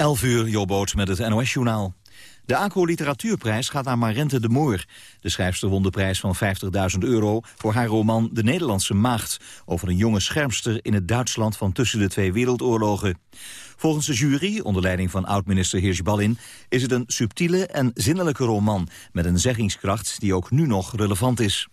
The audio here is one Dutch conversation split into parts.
11 uur, Jobboot met het NOS-journaal. De ACO Literatuurprijs gaat naar Marente de Moor. De schrijfster won de prijs van 50.000 euro voor haar roman De Nederlandse Maagd... over een jonge schermster in het Duitsland van tussen de twee wereldoorlogen. Volgens de jury, onder leiding van oud-minister Hirsch-Ballin... is het een subtiele en zinnelijke roman met een zeggingskracht die ook nu nog relevant is.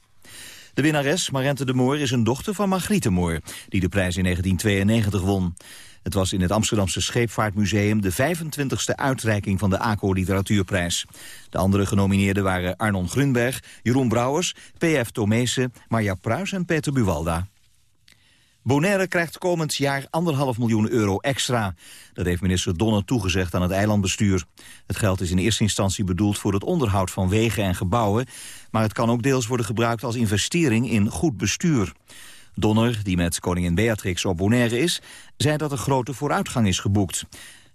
De winnares, Marente de Moor, is een dochter van Margriet de Moor... die de prijs in 1992 won. Het was in het Amsterdamse Scheepvaartmuseum de 25e uitreiking van de ACO Literatuurprijs. De andere genomineerden waren Arnon Grunberg, Jeroen Brouwers, P.F. Tomeese, Marja Pruis en Peter Buwalda. Bonaire krijgt komend jaar anderhalf miljoen euro extra. Dat heeft minister Donner toegezegd aan het eilandbestuur. Het geld is in eerste instantie bedoeld voor het onderhoud van wegen en gebouwen... maar het kan ook deels worden gebruikt als investering in goed bestuur. Donner, die met koningin Beatrix op Bonaire is, zei dat er grote vooruitgang is geboekt.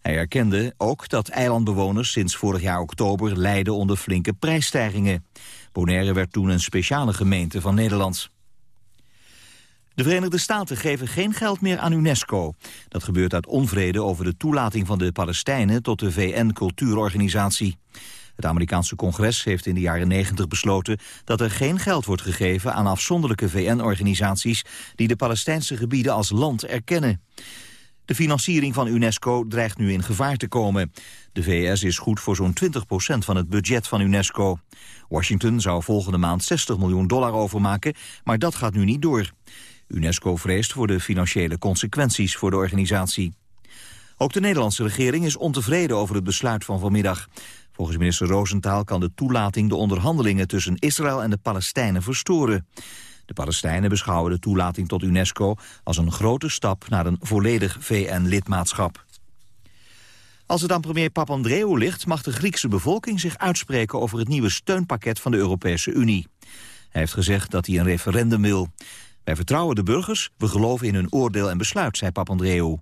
Hij erkende ook dat eilandbewoners sinds vorig jaar oktober lijden onder flinke prijsstijgingen. Bonaire werd toen een speciale gemeente van Nederland. De Verenigde Staten geven geen geld meer aan UNESCO. Dat gebeurt uit onvrede over de toelating van de Palestijnen tot de VN-cultuurorganisatie. Het Amerikaanse congres heeft in de jaren 90 besloten dat er geen geld wordt gegeven aan afzonderlijke VN-organisaties die de Palestijnse gebieden als land erkennen. De financiering van UNESCO dreigt nu in gevaar te komen. De VS is goed voor zo'n 20% van het budget van UNESCO. Washington zou volgende maand 60 miljoen dollar overmaken, maar dat gaat nu niet door. UNESCO vreest voor de financiële consequenties voor de organisatie. Ook de Nederlandse regering is ontevreden over het besluit van vanmiddag. Volgens minister Roosentaal kan de toelating de onderhandelingen tussen Israël en de Palestijnen verstoren. De Palestijnen beschouwen de toelating tot UNESCO als een grote stap naar een volledig VN-lidmaatschap. Als het aan premier Papandreou ligt, mag de Griekse bevolking zich uitspreken over het nieuwe steunpakket van de Europese Unie. Hij heeft gezegd dat hij een referendum wil. Wij vertrouwen de burgers, we geloven in hun oordeel en besluit, zei Papandreou.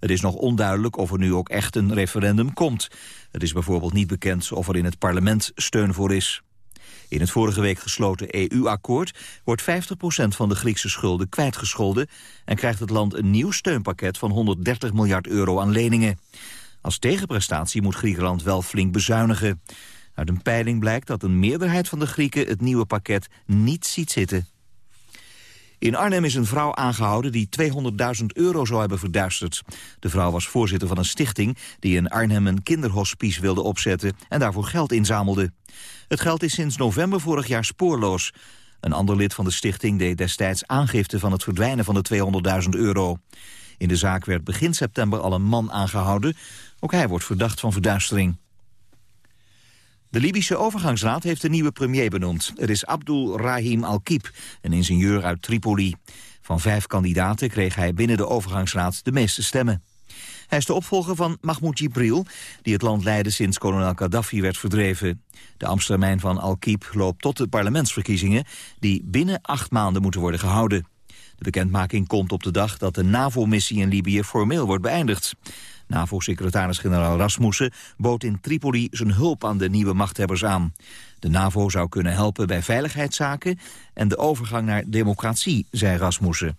Het is nog onduidelijk of er nu ook echt een referendum komt. Het is bijvoorbeeld niet bekend of er in het parlement steun voor is. In het vorige week gesloten EU-akkoord wordt 50% van de Griekse schulden kwijtgescholden en krijgt het land een nieuw steunpakket van 130 miljard euro aan leningen. Als tegenprestatie moet Griekenland wel flink bezuinigen. Uit een peiling blijkt dat een meerderheid van de Grieken het nieuwe pakket niet ziet zitten. In Arnhem is een vrouw aangehouden die 200.000 euro zou hebben verduisterd. De vrouw was voorzitter van een stichting die in Arnhem een kinderhospice wilde opzetten en daarvoor geld inzamelde. Het geld is sinds november vorig jaar spoorloos. Een ander lid van de stichting deed destijds aangifte van het verdwijnen van de 200.000 euro. In de zaak werd begin september al een man aangehouden. Ook hij wordt verdacht van verduistering. De Libische overgangsraad heeft een nieuwe premier benoemd. Het is Abdul Rahim Al-Kib, een ingenieur uit Tripoli. Van vijf kandidaten kreeg hij binnen de overgangsraad de meeste stemmen. Hij is de opvolger van Mahmoud Jibril, die het land leidde sinds kolonel Gaddafi werd verdreven. De ambtstermijn van Al-Kib loopt tot de parlementsverkiezingen, die binnen acht maanden moeten worden gehouden. De bekendmaking komt op de dag dat de NAVO-missie in Libië formeel wordt beëindigd. NAVO-secretaris-generaal Rasmussen bood in Tripoli zijn hulp aan de nieuwe machthebbers aan. De NAVO zou kunnen helpen bij veiligheidszaken en de overgang naar democratie, zei Rasmussen.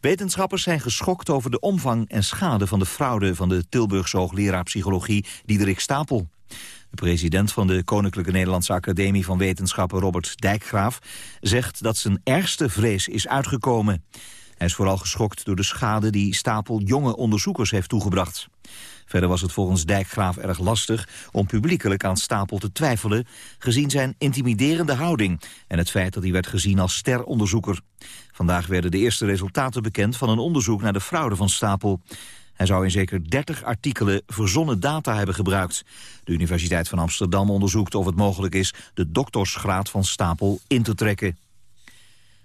Wetenschappers zijn geschokt over de omvang en schade van de fraude van de Tilburgse hoogleraar psychologie Diederik Stapel. De president van de Koninklijke Nederlandse Academie van Wetenschappen Robert Dijkgraaf zegt dat zijn ergste vrees is uitgekomen. Hij is vooral geschokt door de schade die Stapel jonge onderzoekers heeft toegebracht. Verder was het volgens Dijkgraaf erg lastig om publiekelijk aan Stapel te twijfelen... gezien zijn intimiderende houding en het feit dat hij werd gezien als steronderzoeker. Vandaag werden de eerste resultaten bekend van een onderzoek naar de fraude van Stapel. Hij zou in zeker 30 artikelen verzonnen data hebben gebruikt. De Universiteit van Amsterdam onderzoekt of het mogelijk is... de doktorsgraad van Stapel in te trekken.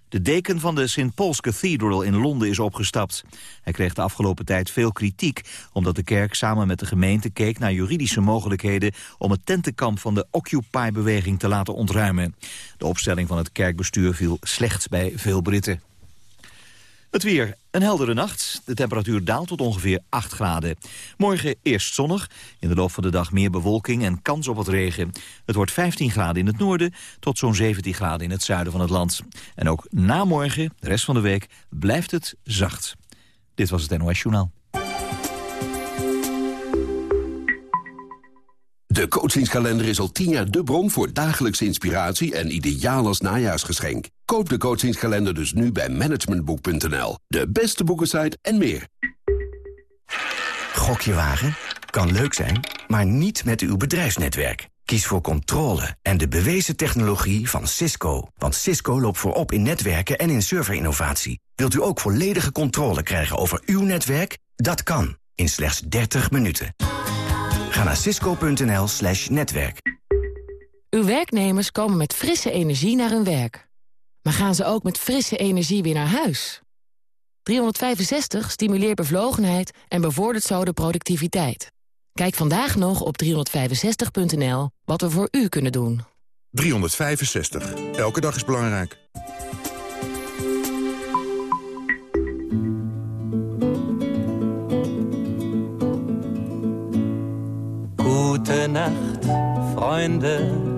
De deken van de St. Paul's Cathedral in Londen is opgestapt. Hij kreeg de afgelopen tijd veel kritiek... omdat de kerk samen met de gemeente keek naar juridische mogelijkheden... om het tentenkamp van de Occupy-beweging te laten ontruimen. De opstelling van het kerkbestuur viel slecht bij veel Britten. Het weer. Een heldere nacht. De temperatuur daalt tot ongeveer 8 graden. Morgen eerst zonnig. In de loop van de dag meer bewolking en kans op wat regen. Het wordt 15 graden in het noorden tot zo'n 17 graden in het zuiden van het land. En ook na morgen, de rest van de week, blijft het zacht. Dit was het NOS Journaal. De coachingskalender is al tien jaar de bron voor dagelijkse inspiratie en ideaal als najaarsgeschenk. Koop de coachingskalender dus nu bij managementboek.nl. De beste boekensite en meer. Gokje wagen? Kan leuk zijn, maar niet met uw bedrijfsnetwerk. Kies voor controle en de bewezen technologie van Cisco. Want Cisco loopt voorop in netwerken en in serverinnovatie. Wilt u ook volledige controle krijgen over uw netwerk? Dat kan, in slechts 30 minuten. Ga naar cisco.nl slash netwerk. Uw werknemers komen met frisse energie naar hun werk. Maar gaan ze ook met frisse energie weer naar huis? 365 stimuleert bevlogenheid en bevordert zo de productiviteit. Kijk vandaag nog op 365.nl wat we voor u kunnen doen. 365. Elke dag is belangrijk. Gute Nacht, Freunde.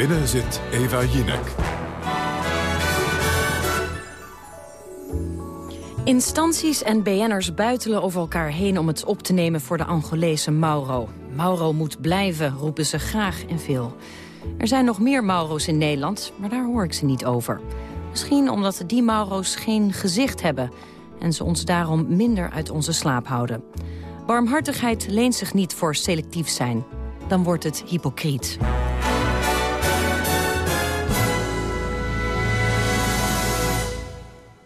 Binnen zit Eva Jinek. Instanties en BN'ers buitelen over elkaar heen om het op te nemen voor de Angolese Mauro. Mauro moet blijven, roepen ze graag en veel. Er zijn nog meer Mauro's in Nederland, maar daar hoor ik ze niet over. Misschien omdat die Mauro's geen gezicht hebben... en ze ons daarom minder uit onze slaap houden. Barmhartigheid leent zich niet voor selectief zijn. Dan wordt het hypocriet.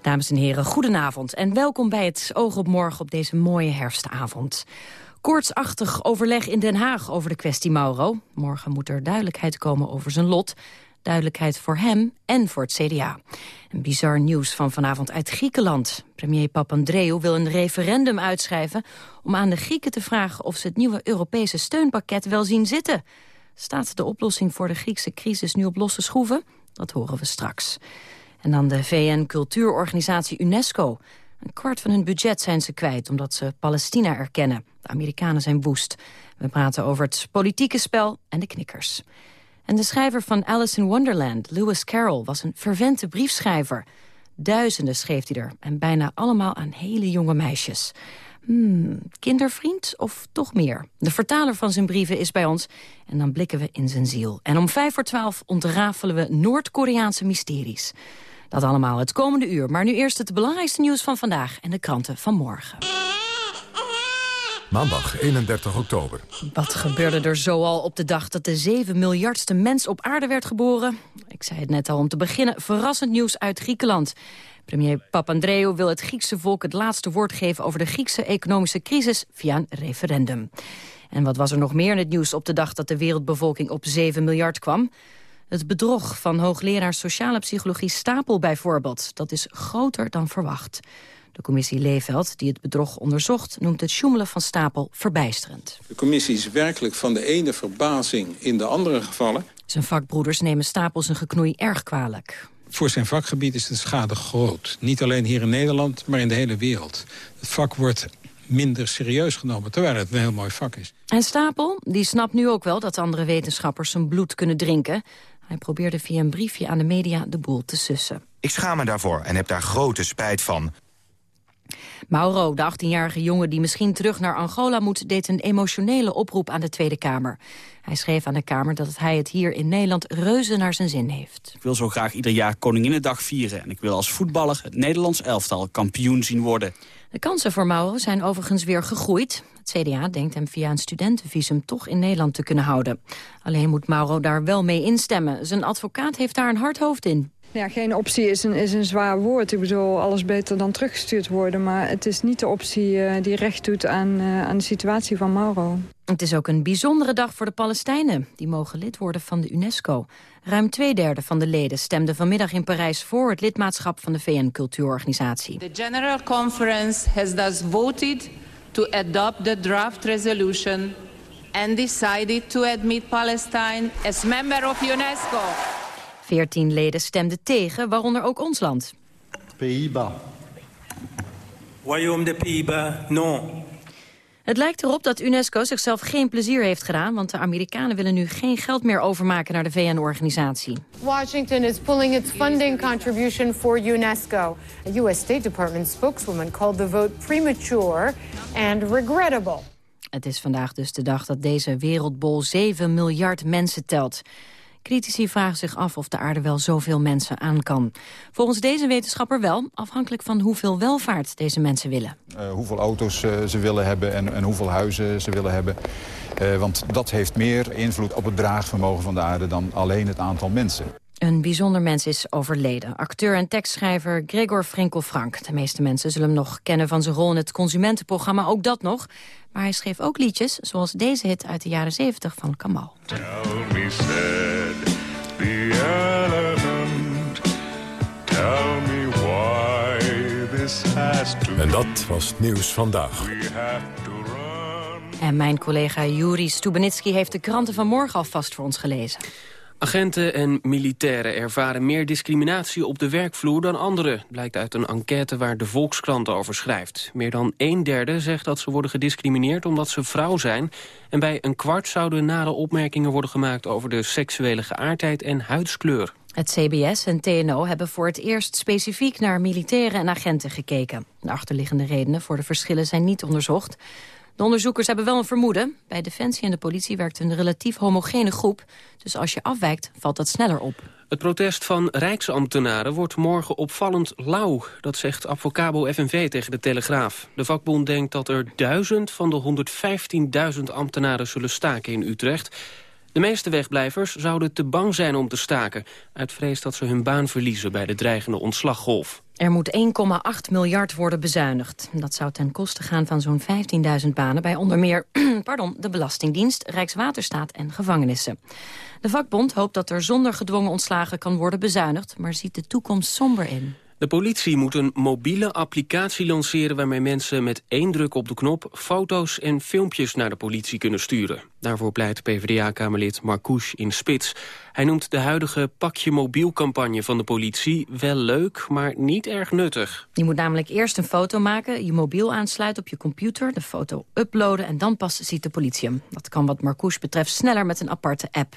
Dames en heren, goedenavond en welkom bij het Oog op Morgen op deze mooie herfstavond. Koortsachtig overleg in Den Haag over de kwestie Mauro. Morgen moet er duidelijkheid komen over zijn lot. Duidelijkheid voor hem en voor het CDA. Een bizar nieuws van vanavond uit Griekenland. Premier Papandreou wil een referendum uitschrijven... om aan de Grieken te vragen of ze het nieuwe Europese steunpakket wel zien zitten. Staat de oplossing voor de Griekse crisis nu op losse schroeven? Dat horen we straks. En dan de VN-cultuurorganisatie UNESCO. Een kwart van hun budget zijn ze kwijt omdat ze Palestina erkennen. De Amerikanen zijn woest. We praten over het politieke spel en de knikkers. En de schrijver van Alice in Wonderland, Lewis Carroll, was een fervente briefschrijver. Duizenden schreef hij er en bijna allemaal aan hele jonge meisjes. Hmm, kindervriend of toch meer? De vertaler van zijn brieven is bij ons en dan blikken we in zijn ziel. En om vijf voor twaalf ontrafelen we Noord-Koreaanse mysteries. Dat allemaal het komende uur. Maar nu eerst het belangrijkste nieuws van vandaag en de kranten van morgen. Maandag 31 oktober. Wat gebeurde er zoal op de dag dat de 7 miljardste mens op aarde werd geboren? Ik zei het net al om te beginnen. Verrassend nieuws uit Griekenland. Premier Papandreou wil het Griekse volk het laatste woord geven... over de Griekse economische crisis via een referendum. En wat was er nog meer in het nieuws op de dag dat de wereldbevolking op 7 miljard kwam? Het bedrog van hoogleraar sociale psychologie Stapel bijvoorbeeld... dat is groter dan verwacht. De commissie Leefeld, die het bedrog onderzocht... noemt het sjoemelen van Stapel verbijsterend. De commissie is werkelijk van de ene verbazing in de andere gevallen. Zijn vakbroeders nemen Stapel zijn geknoei erg kwalijk. Voor zijn vakgebied is de schade groot. Niet alleen hier in Nederland, maar in de hele wereld. Het vak wordt minder serieus genomen, terwijl het een heel mooi vak is. En Stapel, die snapt nu ook wel dat andere wetenschappers zijn bloed kunnen drinken. Hij probeerde via een briefje aan de media de boel te sussen. Ik schaam me daarvoor en heb daar grote spijt van. Mauro, de 18-jarige jongen die misschien terug naar Angola moet... deed een emotionele oproep aan de Tweede Kamer. Hij schreef aan de Kamer dat hij het hier in Nederland reuze naar zijn zin heeft. Ik wil zo graag ieder jaar Koninginnedag vieren... en ik wil als voetballer het Nederlands elftal kampioen zien worden. De kansen voor Mauro zijn overigens weer gegroeid. Het CDA denkt hem via een studentenvisum toch in Nederland te kunnen houden. Alleen moet Mauro daar wel mee instemmen. Zijn advocaat heeft daar een hard hoofd in. Ja, geen optie is een, is een zwaar woord. Ik bedoel, alles beter dan teruggestuurd worden. Maar het is niet de optie uh, die recht doet aan, uh, aan de situatie van Mauro. Het is ook een bijzondere dag voor de Palestijnen. Die mogen lid worden van de UNESCO. Ruim twee derde van de leden stemden vanmiddag in Parijs voor het lidmaatschap van de VN-cultuurorganisatie. The General Conference has thus voted to adopt the draft resolution and decided to admit Palestine as member of UNESCO. Veertien leden stemden tegen, waaronder ook ons land. Pays-Bas. Royaume des Pays-Bas, non. Het lijkt erop dat UNESCO zichzelf geen plezier heeft gedaan... want de Amerikanen willen nu geen geld meer overmaken naar de VN-organisatie. Washington is pulling its funding contribution for UNESCO. A U.S. State Department spokeswoman called the vote premature and regrettable. Het is vandaag dus de dag dat deze wereldbol 7 miljard mensen telt. Critici vragen zich af of de aarde wel zoveel mensen aan kan. Volgens deze wetenschapper wel, afhankelijk van hoeveel welvaart deze mensen willen. Uh, hoeveel auto's uh, ze willen hebben en, en, hoeveel huizen ze willen hebben. Uh, want dat heeft meer invloed op het draagvermogen van de aarde dan alleen het aantal mensen. Een bijzonder mens is overleden. Acteur en tekstschrijver Gregor Frenkel Frank. De meeste mensen zullen hem nog kennen van zijn rol in het consumentenprogramma. Ook dat nog. Maar hij schreef ook liedjes, zoals deze hit uit de jaren 70 van Kamal. Tell me said the elephant, tell me why this has to En dat was Nieuws Vandaag. En mijn collega Juri Stubenitski heeft de kranten van morgen alvast voor ons gelezen. Agenten en militairen ervaren meer discriminatie op de werkvloer dan anderen... blijkt uit een enquête waar de Volkskrant over schrijft. Meer dan een derde zegt dat ze worden gediscrimineerd omdat ze vrouw zijn... en bij een kwart zouden nare opmerkingen worden gemaakt... over de seksuele geaardheid en huidskleur. Het CBS en TNO hebben voor het eerst specifiek naar militairen en agenten gekeken. De achterliggende redenen voor de verschillen zijn niet onderzocht... De onderzoekers hebben wel een vermoeden. Bij Defensie en de politie werkt een relatief homogene groep. Dus als je afwijkt, valt dat sneller op. Het protest van Rijksambtenaren wordt morgen opvallend lauw. Dat zegt Advocabo FNV tegen de Telegraaf. De vakbond denkt dat er duizend van de 115.000 ambtenaren zullen staken in Utrecht. De meeste wegblijvers zouden te bang zijn om te staken... uit vrees dat ze hun baan verliezen bij de dreigende ontslaggolf. Er moet 1,8 miljard worden bezuinigd. Dat zou ten koste gaan van zo'n 15.000 banen... bij onder meer pardon, de Belastingdienst, Rijkswaterstaat en gevangenissen. De vakbond hoopt dat er zonder gedwongen ontslagen kan worden bezuinigd... maar ziet de toekomst somber in. De politie moet een mobiele applicatie lanceren... waarmee mensen met één druk op de knop foto's en filmpjes naar de politie kunnen sturen. Daarvoor pleit PvdA-kamerlid Marcouche in Spits. Hij noemt de huidige pakje mobiel-campagne van de politie wel leuk, maar niet erg nuttig. Je moet namelijk eerst een foto maken, je mobiel aansluiten op je computer... de foto uploaden en dan pas ziet de politie hem. Dat kan wat Marcouche betreft sneller met een aparte app.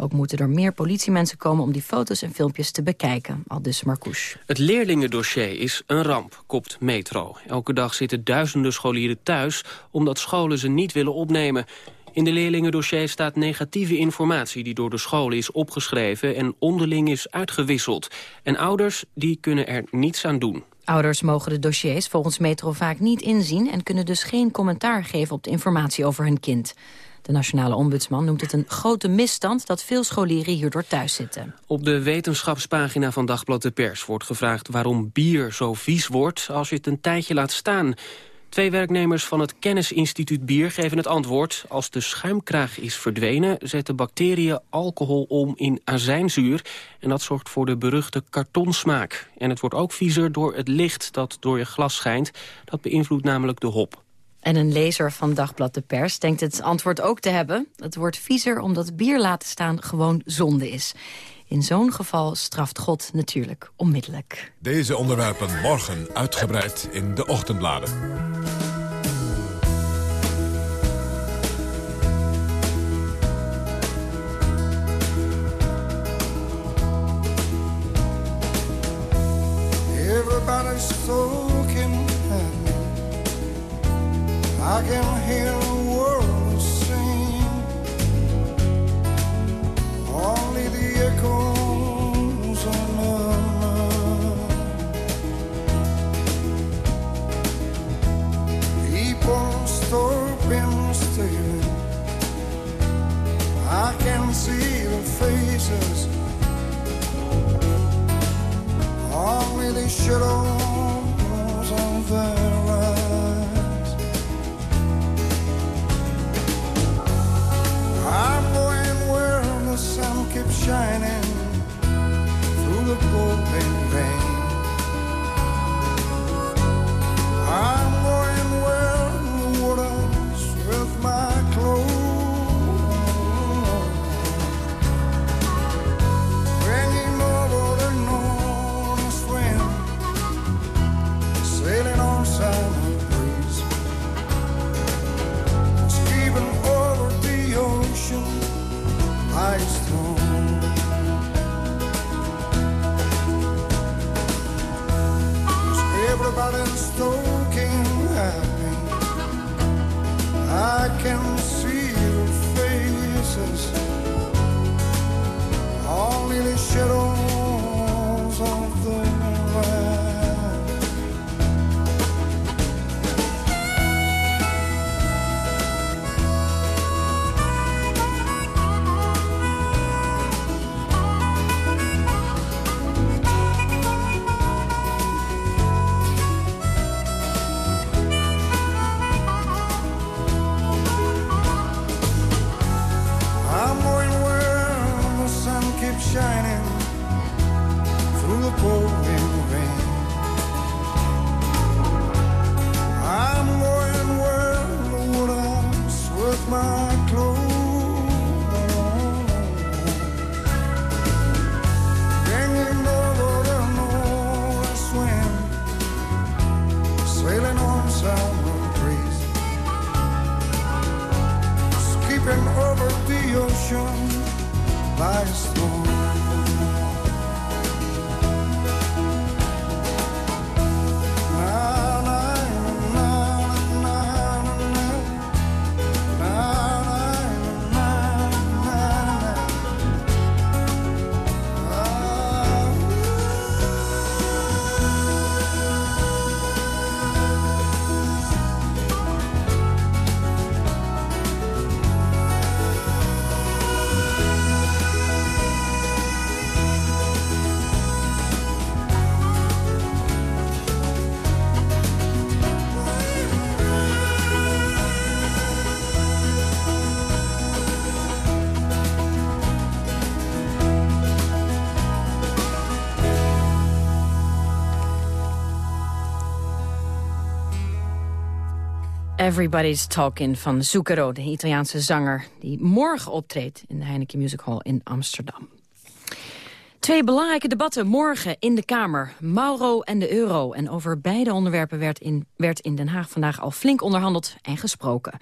Ook moeten er meer politiemensen komen om die foto's en filmpjes te bekijken, al dus Marcouche. Het leerlingendossier is een ramp, kopt Metro. Elke dag zitten duizenden scholieren thuis omdat scholen ze niet willen opnemen. In de leerlingendossier staat negatieve informatie die door de scholen is opgeschreven en onderling is uitgewisseld. En ouders die kunnen er niets aan doen. Ouders mogen de dossiers volgens Metro vaak niet inzien... en kunnen dus geen commentaar geven op de informatie over hun kind. De nationale ombudsman noemt het een grote misstand dat veel scholieren hierdoor thuis zitten. Op de wetenschapspagina van Dagblad de Pers wordt gevraagd waarom bier zo vies wordt als je het een tijdje laat staan. Twee werknemers van het Kennisinstituut Bier geven het antwoord. Als de schuimkraag is verdwenen, zetten bacteriën alcohol om in azijnzuur. En dat zorgt voor de beruchte kartonsmaak. En het wordt ook viezer door het licht dat door je glas schijnt. Dat beïnvloedt namelijk de hop. En een lezer van Dagblad de Pers denkt het antwoord ook te hebben. Het wordt viezer omdat bier laten staan gewoon zonde is. In zo'n geval straft God natuurlijk onmiddellijk. Deze onderwerpen morgen uitgebreid in de ochtendbladen. Everybody's talking I can hear the world sing. Only the echoes of love. People stopping still. I can see the faces. Only the shadows sun keeps shining through the pouring rain. I'm Everybody's Talking van Zucchero, de Italiaanse zanger... die morgen optreedt in de Heineken Music Hall in Amsterdam. Twee belangrijke debatten morgen in de Kamer. Mauro en de euro. En over beide onderwerpen werd in, werd in Den Haag vandaag al flink onderhandeld en gesproken.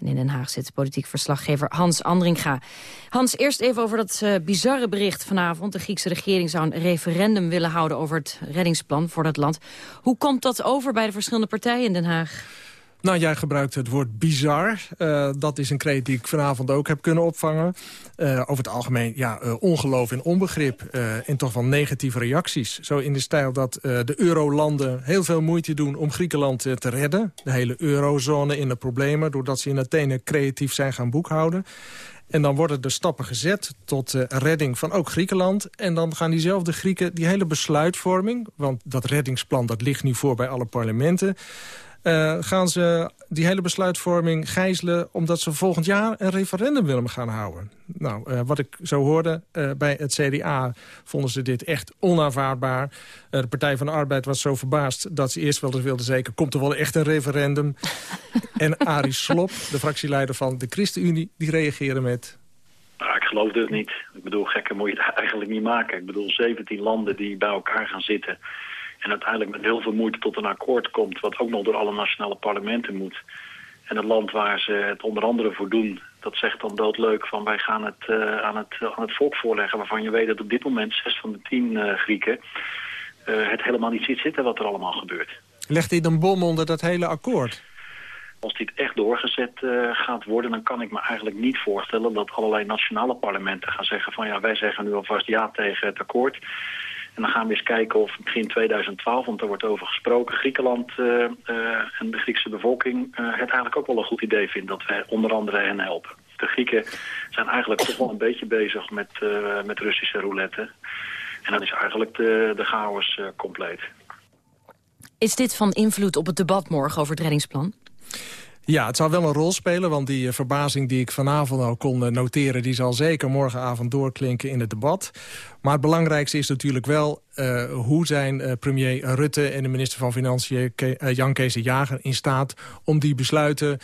En in Den Haag zit politiek verslaggever Hans Andringa. Hans, eerst even over dat uh, bizarre bericht vanavond. De Griekse regering zou een referendum willen houden over het reddingsplan voor dat land. Hoe komt dat over bij de verschillende partijen in Den Haag? Nou, jij gebruikt het woord bizar. Uh, dat is een kreet die ik vanavond ook heb kunnen opvangen. Uh, over het algemeen, ja, uh, ongeloof en onbegrip. en toch wel negatieve reacties. Zo in de stijl dat de eurolanden heel veel moeite doen om Griekenland te redden. De hele eurozone in de problemen. Doordat ze in Athene creatief zijn gaan boekhouden. En dan worden er stappen gezet tot redding van ook Griekenland. En dan gaan diezelfde Grieken die hele besluitvorming... want dat reddingsplan dat ligt nu voor bij alle parlementen... Uh, gaan ze die hele besluitvorming gijzelen... omdat ze volgend jaar een referendum willen gaan houden. Nou, uh, wat ik zo hoorde uh, bij het CDA vonden ze dit echt onaanvaardbaar. de Partij van de Arbeid was zo verbaasd dat ze eerst wel eens wilden zeker... komt er wel echt een referendum? en Arie Slop, de fractieleider van de ChristenUnie, die reageerde met... Nou, ik geloof dus niet. Ik bedoel, gekker moet je het eigenlijk niet maken. Ik bedoel, 17 landen die bij elkaar gaan zitten... En uiteindelijk met heel veel moeite tot een akkoord komt... wat ook nog door alle nationale parlementen moet. En het land waar ze het onder andere voor doen... dat zegt dan doodleuk van wij gaan het, uh, aan, het aan het volk voorleggen... waarvan je weet dat op dit moment zes van de tien uh, Grieken... Uh, het helemaal niet ziet zitten wat er allemaal gebeurt. Legt dit een bom onder dat hele akkoord? Als dit echt doorgezet uh, gaat worden, dan kan ik me eigenlijk niet voorstellen... dat allerlei nationale parlementen gaan zeggen van... ja, wij zeggen nu alvast ja tegen het akkoord... En dan gaan we eens kijken of begin 2012, want er wordt over gesproken... Griekenland uh, uh, en de Griekse bevolking uh, het eigenlijk ook wel een goed idee vindt... dat wij onder andere hen helpen. De Grieken zijn eigenlijk toch wel een beetje bezig met, met Russische roulette. En dan is eigenlijk de, de chaos compleet. Is dit van invloed op het debat morgen over het reddingsplan? Ja, het zou wel een rol spelen, want die verbazing die ik vanavond al kon noteren... die zal zeker morgenavond doorklinken in het debat. Maar het belangrijkste is natuurlijk wel uh, hoe zijn uh, premier Rutte en de minister van Financiën uh, Jan Kees Jager in staat om die besluiten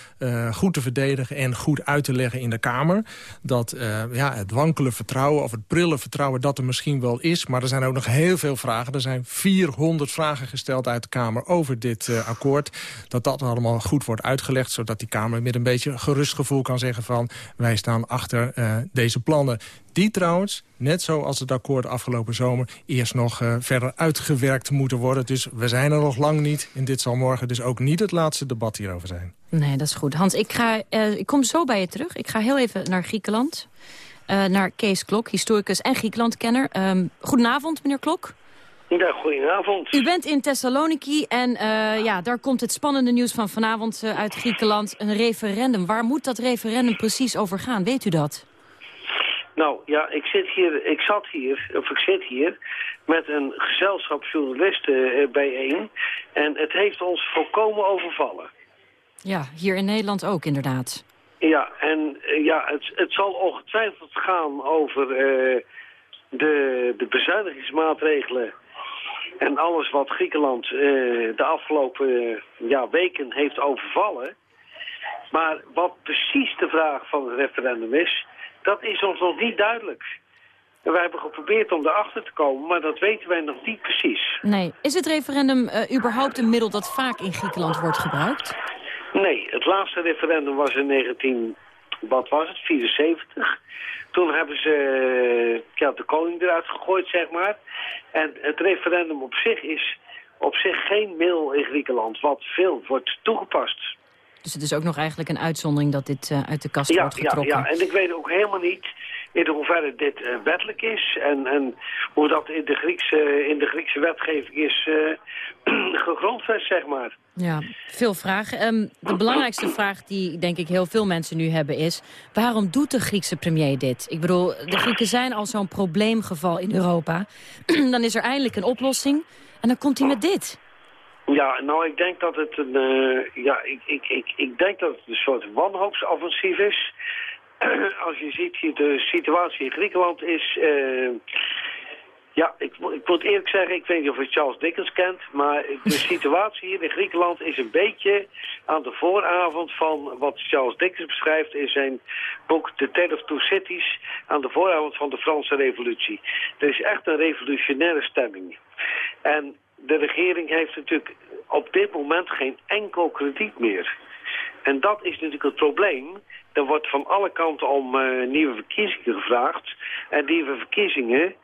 goed te verdedigen en goed uit te leggen in de Kamer. Dat ja, het wankele vertrouwen of het prille vertrouwen dat er misschien wel is, maar er zijn ook nog heel veel vragen. Er zijn 400 vragen gesteld uit de Kamer over dit akkoord. Dat dat allemaal goed wordt uitgelegd, zodat die Kamer met een beetje gerust gevoel kan zeggen van wij staan achter deze plannen. Die trouwens, net zoals het akkoord afgelopen zomer... eerst nog uh, verder uitgewerkt moeten worden. Dus we zijn er nog lang niet. En dit zal morgen dus ook niet het laatste debat hierover zijn. Nee, dat is goed. Hans, ik, ga, uh, ik kom zo bij je terug. Ik ga heel even naar Griekenland. Uh, naar Kees Klok, historicus en Griekenlandkenner. Um, goedenavond, meneer Klok. Ja, goedenavond. U bent in Thessaloniki en uh, ja, daar komt het spannende nieuws van vanavond uh, uit Griekenland. Een referendum. Waar moet dat referendum precies over gaan? Weet u dat? Nou ja, ik, zit hier, ik zat hier, of ik zit hier, met een gezelschap journalisten uh, bijeen. En het heeft ons volkomen overvallen. Ja, hier in Nederland ook inderdaad. Ja, en uh, ja, het, het zal ongetwijfeld gaan over uh, de, de bezuinigingsmaatregelen en alles wat Griekenland de afgelopen ja, weken heeft overvallen. Maar wat precies de vraag van het referendum is, dat is ons nog niet duidelijk. En wij hebben geprobeerd om erachter te komen, maar dat weten wij nog niet precies. Nee. Is het referendum uh, überhaupt een middel dat vaak in Griekenland wordt gebruikt? Nee, het laatste referendum was in 19, wat was het, 74. Toen hebben ze uh, ja, de koning eruit gegooid, zeg maar. En het referendum op zich is op zich geen middel in Griekenland, wat veel wordt toegepast. Dus het is ook nog eigenlijk een uitzondering dat dit uh, uit de kast ja, wordt getrokken. Ja, ja, en ik weet ook helemaal niet in hoeverre dit uh, wettelijk is en, en hoe dat in de Griekse, in de Griekse wetgeving is uh, gegrondvest, zeg maar. Ja, veel vragen. Um, de belangrijkste vraag die denk ik heel veel mensen nu hebben is... waarom doet de Griekse premier dit? Ik bedoel, de Grieken zijn al zo'n probleemgeval in Europa. dan is er eindelijk een oplossing en dan komt hij met dit. Ja, nou, ik denk dat het een, uh, ja, ik, ik, ik, ik denk dat het een soort wanhoopsoffensief is. Als je ziet hier de situatie in Griekenland is, uh, ja, ik, ik moet eerlijk zeggen, ik weet niet of je Charles Dickens kent, maar de situatie hier in Griekenland is een beetje aan de vooravond van wat Charles Dickens beschrijft in zijn boek The Tale of Two Cities, aan de vooravond van de Franse revolutie. Er is echt een revolutionaire stemming. En de regering heeft natuurlijk op dit moment geen enkel krediet meer. En dat is natuurlijk het probleem. Er wordt van alle kanten om uh, nieuwe verkiezingen gevraagd. En nieuwe verkiezingen,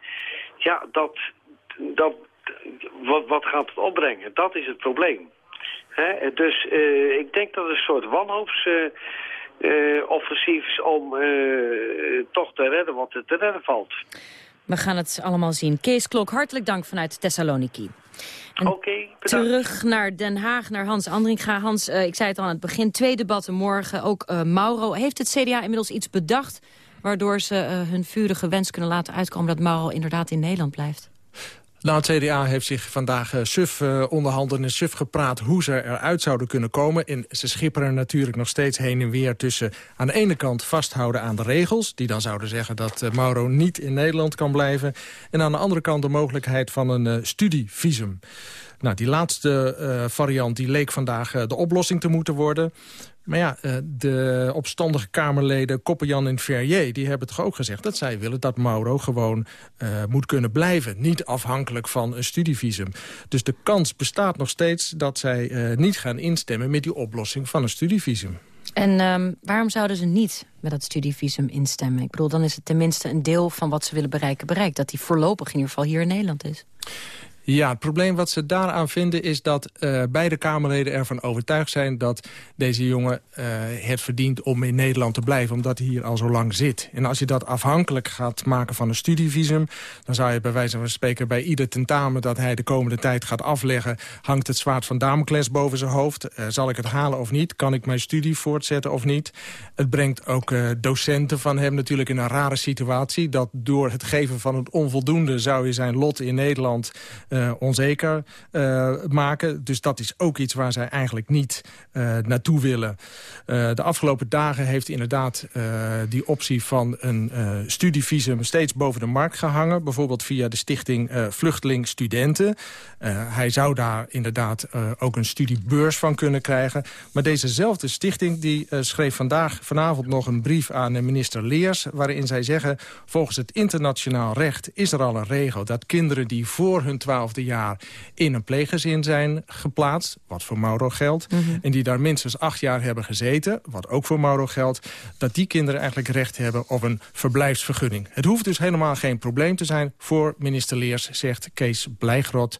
ja, dat, dat, wat, wat gaat het opbrengen? Dat is het probleem. Hè? Dus uh, ik denk dat het een soort wanhoopsoffensief uh, is om toch te redden wat er te redden valt. We gaan het allemaal zien. Kees Klok, hartelijk dank vanuit Thessaloniki. Oké, okay, Terug naar Den Haag, naar Hans Andringa. Hans, uh, ik zei het al aan het begin, twee debatten morgen. Ook uh, Mauro. Heeft het CDA inmiddels iets bedacht... waardoor ze uh, hun vurige wens kunnen laten uitkomen... dat Mauro inderdaad in Nederland blijft? Nou, het CDA heeft zich vandaag uh, suf uh, onderhandeld en suf gepraat hoe ze eruit zouden kunnen komen. En ze schipperen natuurlijk nog steeds heen en weer tussen aan de ene kant vasthouden aan de regels. Die dan zouden zeggen dat uh, Mauro niet in Nederland kan blijven. En aan de andere kant de mogelijkheid van een studievisum. Nou, die laatste variant die leek vandaag de oplossing te moeten worden. Maar ja, uh, de opstandige Kamerleden Koppenjan en Verrier... die hebben toch ook gezegd dat zij willen dat Mauro gewoon moet kunnen blijven. Niet afhankelijk van een studievisum. Dus de kans bestaat nog steeds dat zij niet gaan instemmen... met die oplossing van een studievisum. En um, waarom zouden ze niet met dat studievisum instemmen? Ik bedoel, dan is het tenminste een deel van wat ze willen bereiken bereikt. Dat die voorlopig in ieder geval hier in Nederland is. Ja, het probleem wat ze daaraan vinden is dat uh, beide Kamerleden ervan overtuigd zijn... dat deze jongen uh, het verdient om in Nederland te blijven, omdat hij hier al zo lang zit. En als je dat afhankelijk gaat maken van een studievisum... dan zou je bij wijze van spreken bij ieder tentamen dat hij de komende tijd gaat afleggen... hangt het zwaard van Damocles boven zijn hoofd. Uh, zal ik het halen of niet? Kan ik mijn studie voortzetten of niet? Het brengt ook docenten van hem natuurlijk in een rare situatie... dat door het geven van het onvoldoende zou je zijn lot in Nederland onzeker maken. Dus dat is ook iets waar zij eigenlijk niet naartoe willen. de afgelopen dagen heeft inderdaad die optie van een studievisum steeds boven de markt gehangen. Bijvoorbeeld via de stichting Vluchteling Studenten. hij zou daar inderdaad ook een studiebeurs van kunnen krijgen. Maar dezezelfde stichting die, schreef vandaag, vanavond nog een brief aan minister Leers... waarin zij zeggen, volgens het internationaal recht is er al een regel... dat kinderen die voor hun twaalfde jaar in een pleeggezin zijn geplaatst... wat voor Mauro geldt, mhm. en die daar minstens acht jaar hebben gezeten... wat ook voor Mauro geldt, dat die kinderen eigenlijk recht hebben op een verblijfsvergunning. Het hoeft dus helemaal geen probleem te zijn voor minister Leers... zegt Kees Blijgrot,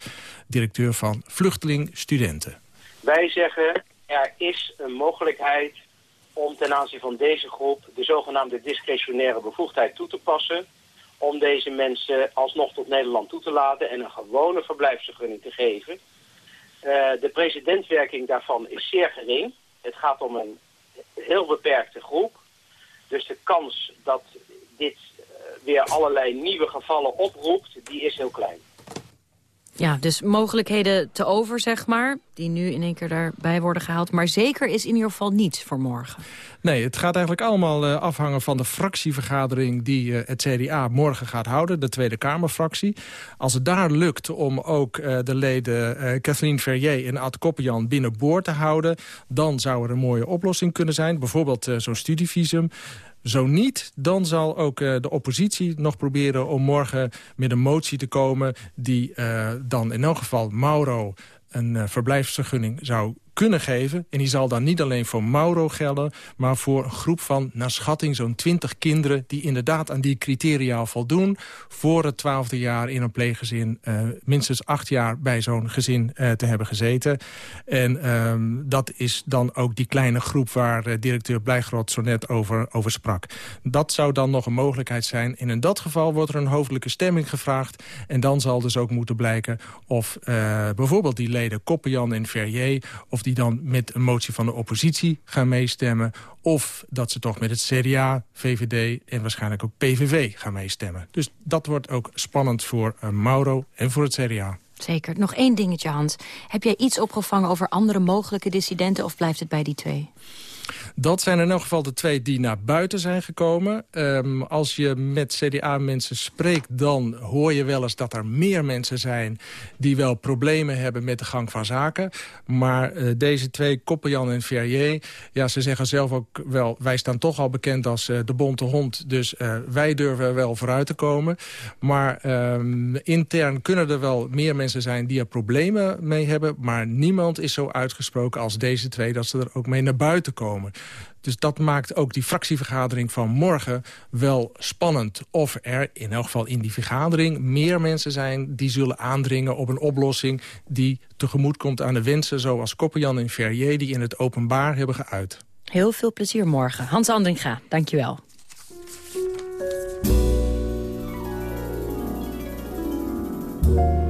directeur van Vluchteling Studenten. Wij zeggen, er is een mogelijkheid om ten aanzien van deze groep de zogenaamde discretionaire bevoegdheid toe te passen om deze mensen alsnog tot Nederland toe te laten en een gewone verblijfsvergunning te geven. Uh, de precedentwerking daarvan is zeer gering. Het gaat om een heel beperkte groep. Dus de kans dat dit uh, weer allerlei nieuwe gevallen oproept, die is heel klein. Ja, dus mogelijkheden te over, zeg maar, die nu in één keer daarbij worden gehaald. Maar zeker is in ieder geval niets voor morgen. Nee, het gaat eigenlijk allemaal uh, afhangen van de fractievergadering... die uh, het CDA morgen gaat houden, de Tweede Kamerfractie. Als het daar lukt om ook uh, de leden Kathleen Verrier en Ad Koppenjan binnenboord te houden... dan zou er een mooie oplossing kunnen zijn. Bijvoorbeeld zo'n studievisum. Zo niet, dan zal ook uh, de oppositie nog proberen om morgen met een motie te komen... die uh, dan in elk geval Mauro een uh, verblijfsvergunning zou kunnen geven. En die zal dan niet alleen voor Mauro gelden... maar voor een groep van, naar schatting, zo'n 20 kinderen... die inderdaad aan die criteria voldoen... voor het twaalfde jaar in een pleeggezin... Uh, minstens acht jaar bij zo'n gezin uh, te hebben gezeten. En um, dat is dan ook die kleine groep... waar uh, directeur Blijgrot zo net over, over sprak. Dat zou dan nog een mogelijkheid zijn. En in dat geval wordt er een hoofdelijke stemming gevraagd. En dan zal dus ook moeten blijken of bijvoorbeeld die leden Koppenjan en Verrier... of die die dan met een motie van de oppositie gaan meestemmen... of dat ze toch met het CDA, VVD en waarschijnlijk ook PVV gaan meestemmen. Dus dat wordt ook spannend voor uh, Mauro en voor het CDA. Zeker. Nog één dingetje, Hans. Heb jij iets opgevangen over andere mogelijke dissidenten... of blijft het bij die twee? Dat zijn in elk geval de twee die naar buiten zijn gekomen. Um, als je met CDA-mensen spreekt, dan hoor je wel eens dat er meer mensen zijn... die wel problemen hebben met de gang van zaken. Maar uh, deze twee, Koppenjan en Verrier... ja, ze zeggen zelf ook wel... wij staan toch al bekend als uh, de bonte hond... dus uh, wij durven wel vooruit te komen. Maar um, intern kunnen er wel meer mensen zijn die er problemen mee hebben... maar niemand is zo uitgesproken als deze twee... dat ze er ook mee naar buiten komen. Dus dat maakt ook die fractievergadering van morgen wel spannend. Of er in elk geval in die vergadering meer mensen zijn... die zullen aandringen op een oplossing die tegemoet komt aan de wensen... zoals Koppenjan en Ferrier die in het openbaar hebben geuit. Heel veel plezier morgen. Hans Andringa, dankjewel. My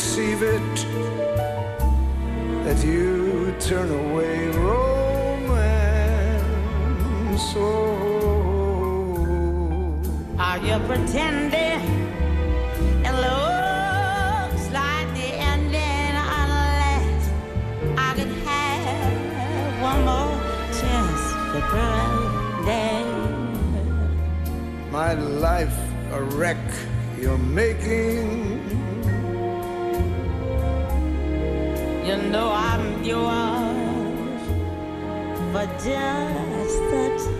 conceive it that you turn away romance. Oh. Are you pretending? It looks like the ending, unless I could have one more chance to. My life a wreck you're making. Know I'm yours for just the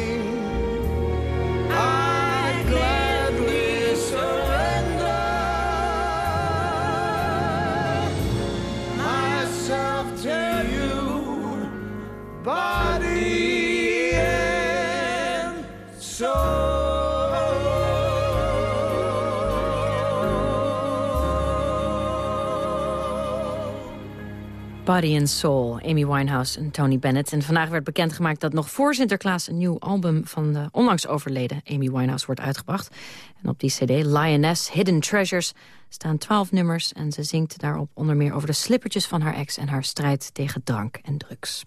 Body and Soul, Amy Winehouse en Tony Bennett. En vandaag werd bekendgemaakt dat nog voor Sinterklaas... een nieuw album van de onlangs overleden Amy Winehouse wordt uitgebracht. En op die cd, Lioness, Hidden Treasures, staan twaalf nummers... en ze zingt daarop onder meer over de slippertjes van haar ex... en haar strijd tegen drank en drugs.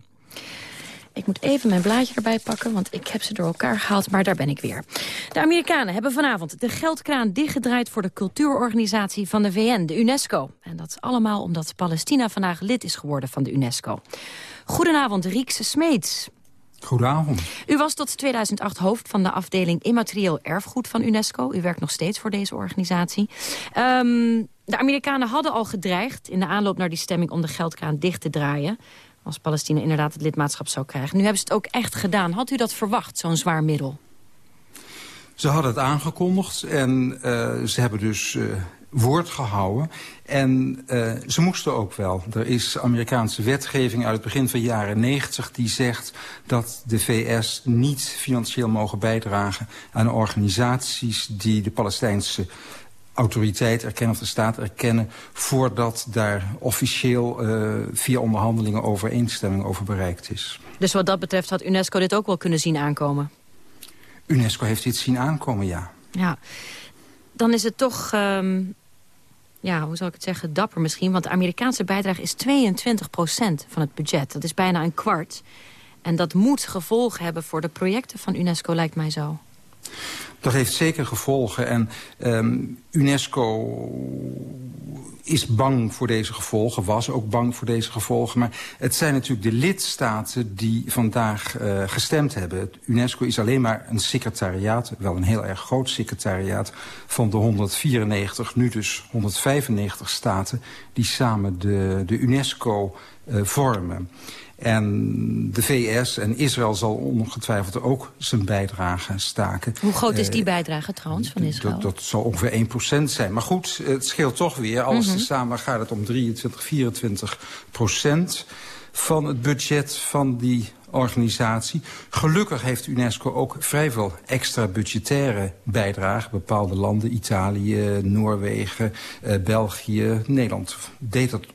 Ik moet even mijn blaadje erbij pakken, want ik heb ze door elkaar gehaald, maar daar ben ik weer. De Amerikanen hebben vanavond de geldkraan dichtgedraaid voor de cultuurorganisatie van de VN, de UNESCO. En dat is allemaal omdat Palestina vandaag lid is geworden van de UNESCO. Goedenavond, Riekse Smeets. Goedenavond. U was tot 2008 hoofd van de afdeling immaterieel erfgoed van UNESCO. U werkt nog steeds voor deze organisatie. Ehm, de Amerikanen hadden al gedreigd in de aanloop naar die stemming om de geldkraan dicht te draaien als Palestina inderdaad het lidmaatschap zou krijgen. Nu hebben ze het ook echt gedaan. Had u dat verwacht, zo'n zwaar middel? Ze hadden het aangekondigd en uh, ze hebben dus uh, woord gehouden. En uh, ze moesten ook wel. Er is Amerikaanse wetgeving uit het begin van de jaren 90 die zegt dat de VS niet financieel mogen bijdragen aan organisaties die de Palestijnse autoriteit erkennen of de staat erkennen... voordat daar officieel uh, via onderhandelingen overeenstemming over bereikt is. Dus wat dat betreft had UNESCO dit ook wel kunnen zien aankomen? UNESCO heeft dit zien aankomen, ja. Ja, dan is het toch... Um, ja, hoe zal ik het zeggen, dapper misschien. Want de Amerikaanse bijdrage is 22% van het budget. Dat is bijna een kwart. En dat moet gevolgen hebben voor de projecten van UNESCO, lijkt mij zo. Dat heeft zeker gevolgen. En um, UNESCO is bang voor deze gevolgen, was ook bang voor deze gevolgen. Maar het zijn natuurlijk de lidstaten die vandaag uh, gestemd hebben. UNESCO is alleen maar een secretariaat, wel een heel erg groot secretariaat... van de 194, nu dus 195 staten... die samen de, de UNESCO uh, vormen. En de VS en Israël zal ongetwijfeld ook zijn bijdrage staken. Hoe groot is die bijdrage trouwens van Israël? Dat, dat zal ongeveer 1% zijn. Maar goed, het scheelt toch weer. Alles mm -hmm. samen gaat het om 23, 24 procent van het budget van die organisatie. Gelukkig heeft UNESCO ook vrij veel extra budgettaire bijdrage. Bepaalde landen, Italië, Noorwegen, uh, België, Nederland deed dat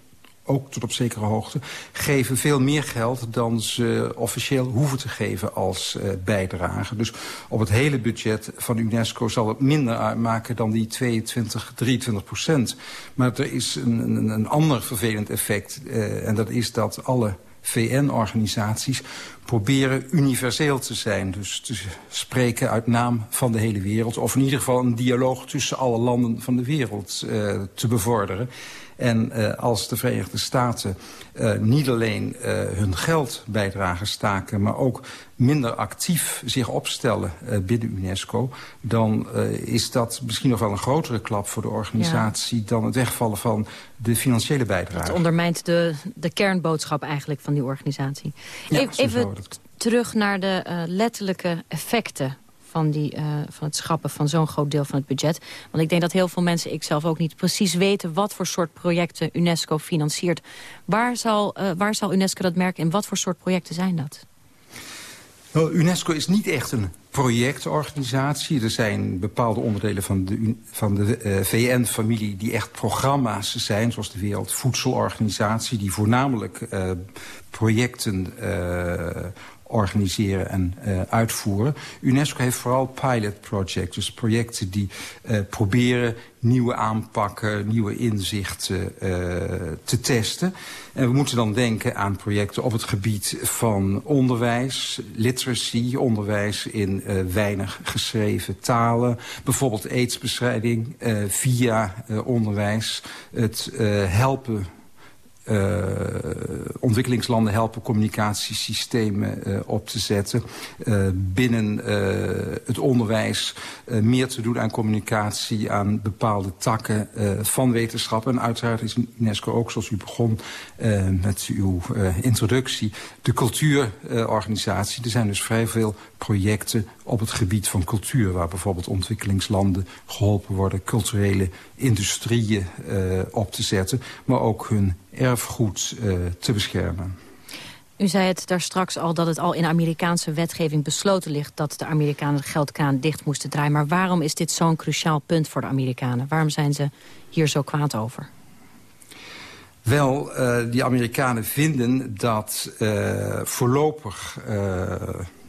ook tot op zekere hoogte, geven veel meer geld dan ze officieel hoeven te geven als uh, bijdrage. Dus op het hele budget van UNESCO zal het minder uitmaken dan die 22, 23 procent. Maar er is een, een, een ander vervelend effect uh, en dat is dat alle VN-organisaties proberen universeel te zijn. Dus te spreken uit naam van de hele wereld. Of in ieder geval een dialoog tussen alle landen van de wereld uh, te bevorderen. En uh, als de Verenigde Staten uh, niet alleen uh, hun geldbijdrage staken... maar ook minder actief zich opstellen binnen UNESCO... dan is dat misschien nog wel een grotere klap voor de organisatie... Ja. dan het wegvallen van de financiële bijdrage. Het ondermijnt de, de kernboodschap eigenlijk van die organisatie. Ja, even even terug naar de letterlijke effecten van, die, uh, van het schrappen van zo'n groot deel van het budget. Want ik denk dat heel veel mensen, ik zelf ook niet precies weten... wat voor soort projecten UNESCO financiert. Waar zal, uh, waar zal UNESCO dat merken en wat voor soort projecten zijn dat? Nou, UNESCO is niet echt een projectorganisatie. Er zijn bepaalde onderdelen van de, van de uh, VN-familie die echt programma's zijn... zoals de Wereldvoedselorganisatie, die voornamelijk projecten uh, organiseren en uh, uitvoeren. UNESCO heeft vooral pilot projects, dus projecten die uh, proberen nieuwe aanpakken, nieuwe inzichten uh, te testen. En we moeten dan denken aan projecten op het gebied van onderwijs, literacy, onderwijs in weinig geschreven talen. Bijvoorbeeld aidsbestrijding via onderwijs, het helpen uh, ontwikkelingslanden helpen communicatiesystemen uh, op te zetten. Uh, binnen het onderwijs meer te doen aan communicatie, aan bepaalde takken van wetenschap. En uiteraard is UNESCO ook, zoals u begon met uw introductie, de cultuurorganisatie. er zijn dus vrij veel projecten op het gebied van cultuur... waar bijvoorbeeld ontwikkelingslanden geholpen worden... culturele industrieën op te zetten... maar ook hun erfgoed uh, te beschermen. U zei het daar straks al dat het al in Amerikaanse wetgeving besloten ligt... dat de Amerikanen de geldkraan dicht moesten draaien. Maar waarom is dit zo'n cruciaal punt voor de Amerikanen? Waarom zijn ze hier zo kwaad over? Wel, uh, die Amerikanen vinden dat uh, voorlopig... Uh,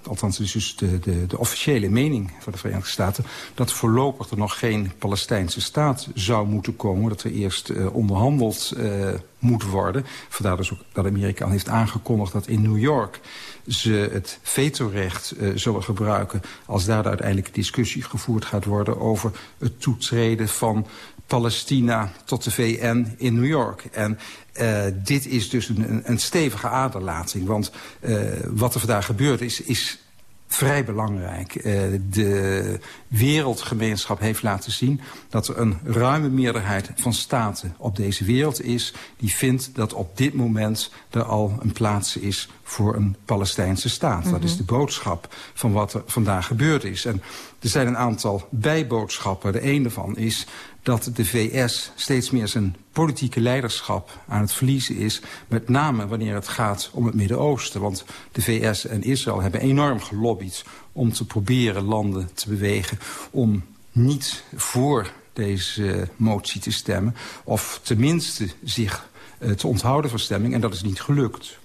althans is dus de, de, de officiële mening van de Verenigde Staten... dat voorlopig er nog geen Palestijnse staat zou moeten komen. Dat er eerst uh, onderhandeld uh, moet worden. Vandaar dus ook dat Amerika heeft aangekondigd dat in New York... ze het vetorecht uh, zullen gebruiken... als daar de uiteindelijke discussie gevoerd gaat worden... over het toetreden van Palestina tot de VN in New York. En uh, dit is dus een, een stevige aderlating. Want uh, wat er vandaag gebeurd is, is vrij belangrijk. Uh, de wereldgemeenschap heeft laten zien dat er een ruime meerderheid van staten op deze wereld is... die vindt dat op dit moment er al een plaats is voor een Palestijnse staat. Mm -hmm. Dat is de boodschap van wat er vandaag gebeurd is. En er zijn een aantal bijboodschappen. De ene van is dat de VS steeds meer zijn politieke leiderschap aan het verliezen is. Met name wanneer het gaat om het Midden-Oosten. Want de VS en Israël hebben enorm gelobbyd om te proberen landen te bewegen... om niet voor deze motie te stemmen. Of tenminste zich uh, te onthouden van stemming. En dat is niet gelukt.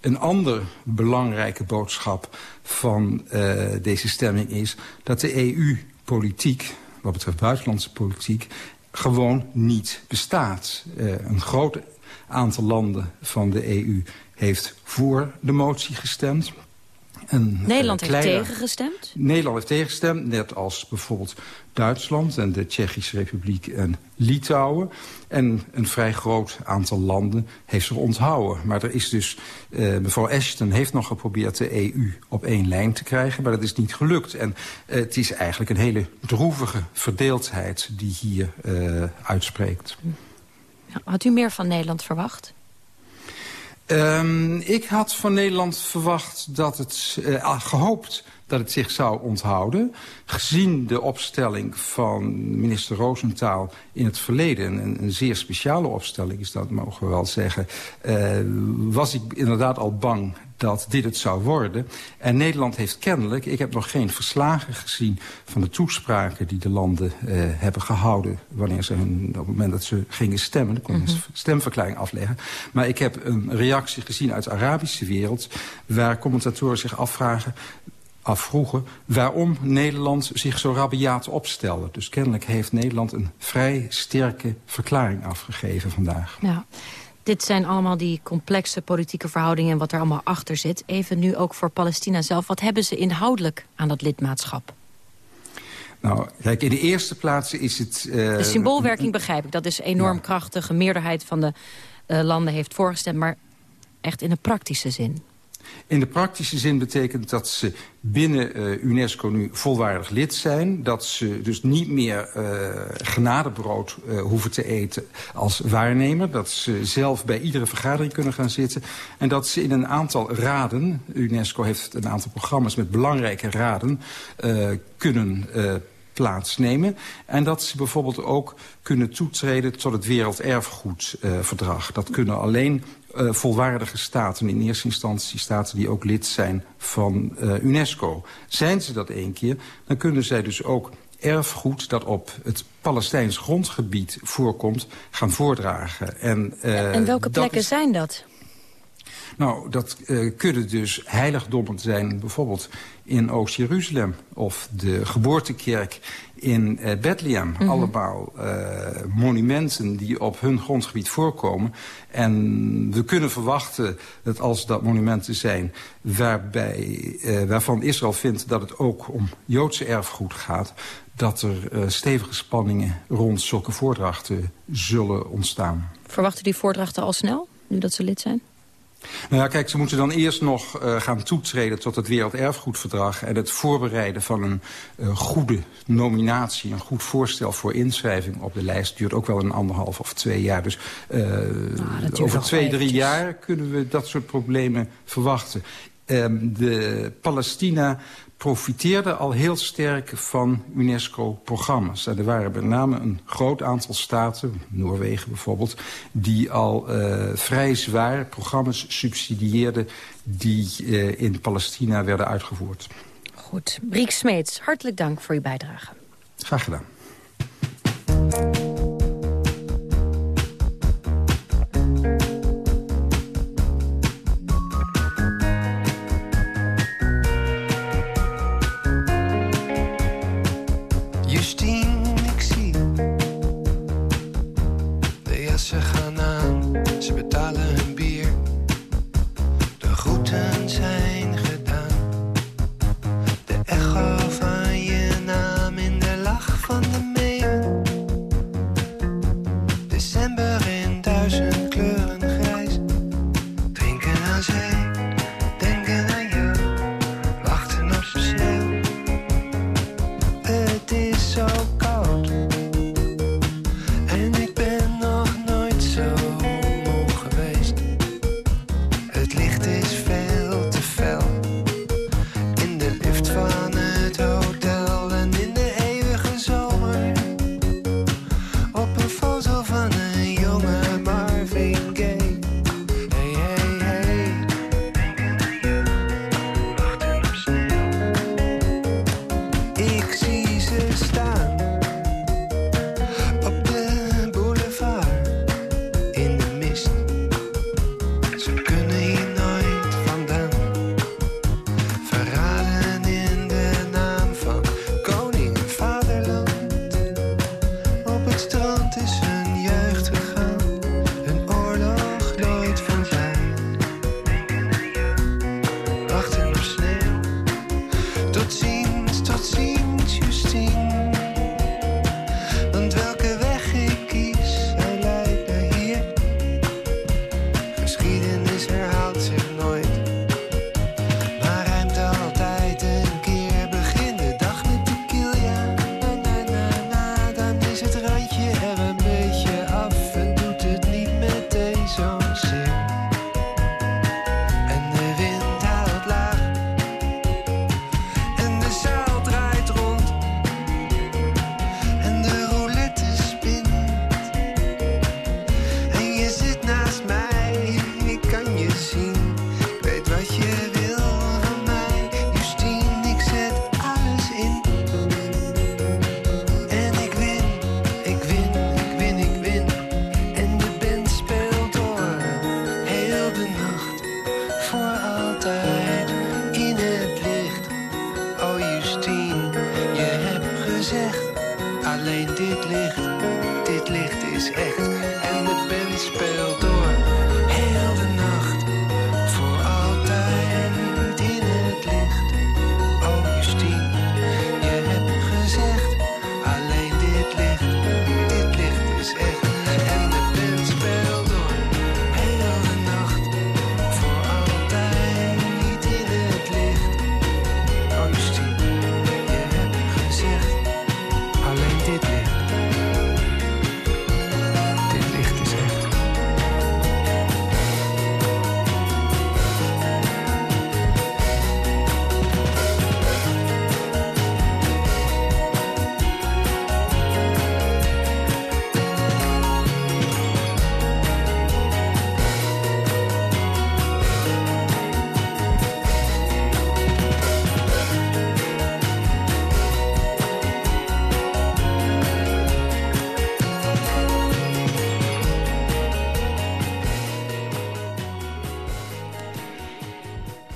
Een andere belangrijke boodschap van uh, deze stemming is... dat de EU-politiek wat betreft buitenlandse politiek gewoon niet bestaat. Uh, een groot aantal landen van de EU heeft voor de motie gestemd. Een, Nederland uh, kleine... heeft tegengestemd? Nederland heeft tegengestemd, net als bijvoorbeeld Duitsland en de Tsjechische Republiek en Litouwen. En een vrij groot aantal landen heeft zich onthouden. Maar er is dus, uh, mevrouw Ashton heeft nog geprobeerd de EU op één lijn te krijgen. Maar dat is niet gelukt. En uh, het is eigenlijk een hele droevige verdeeldheid die hier uitspreekt. Had u meer van Nederland verwacht? Um, ik had van Nederland verwacht dat het, uh, gehoopt dat het zich zou onthouden. Gezien de opstelling van minister Roosentaal in het verleden... een, zeer speciale opstelling is dat, mogen we wel zeggen... Uh, was ik inderdaad al bang dat dit het zou worden. En Nederland heeft kennelijk, ik heb nog geen verslagen gezien... van de toespraken die de landen uh, hebben gehouden... wanneer ze hun, op het moment dat ze gingen stemmen... dan kon mm -hmm. een stemverklaring afleggen. Maar ik heb een reactie gezien uit de Arabische wereld... waar commentatoren zich afvragen afvroegen waarom Nederland zich zo rabiaat opstelde. Dus kennelijk heeft Nederland een vrij sterke verklaring afgegeven vandaag. Ja. Dit zijn allemaal die complexe politieke verhoudingen... en wat er allemaal achter zit. Even nu ook voor Palestina zelf. Wat hebben ze inhoudelijk aan dat lidmaatschap? Nou, kijk, in de eerste plaats is het... Uh, de symboolwerking begrijp ik. Dat is enorm ja. krachtig. Een meerderheid van de uh, landen heeft voorgestemd. Maar echt in de praktische zin. In de praktische zin betekent dat ze binnen uh, UNESCO nu volwaardig lid zijn. Dat ze dus niet meer uh, genadebrood uh, hoeven te eten als waarnemer. Dat ze zelf bij iedere vergadering kunnen gaan zitten. En dat ze in een aantal raden, UNESCO heeft een aantal programma's met belangrijke raden, kunnen plaatsnemen. En dat ze bijvoorbeeld ook kunnen toetreden tot het Werelderfgoedverdrag. dat kunnen alleen uh, volwaardige staten, in eerste instantie staten die ook lid zijn van uh, UNESCO. Zijn ze dat één keer, dan kunnen zij dus ook erfgoed dat op het Palestijns grondgebied voorkomt gaan voordragen. En, uh, en welke plekken is... zijn dat? Nou, dat uh, kunnen dus heiligdommen zijn, bijvoorbeeld in Oost-Jeruzalem... of de geboortekerk in uh, Bethlehem. Mm -hmm. Allemaal uh, monumenten die op hun grondgebied voorkomen. En we kunnen verwachten dat als dat monumenten zijn... Waarbij, waarvan Israël vindt dat het ook om Joodse erfgoed gaat... dat er stevige spanningen rond zulke voordrachten zullen ontstaan. Verwachten die voordrachten al snel, nu dat ze lid zijn? Nou ja, kijk, ze moeten dan eerst nog uh, gaan toetreden tot het Werelderfgoedverdrag... en het voorbereiden van een uh, goede nominatie, een goed voorstel voor inschrijving op de lijst... duurt ook wel een anderhalf of twee jaar. Dus uh, nou, over twee, drie jaar kunnen we dat soort problemen verwachten. Um, de Palestina profiteerde al heel sterk van UNESCO-programma's. Er waren met name een groot aantal staten, Noorwegen bijvoorbeeld... die al uh, vrij zwaar programma's subsidieerden... die uh, in Palestina werden uitgevoerd. Goed. Briek Smeets, hartelijk dank voor uw bijdrage. Graag gedaan.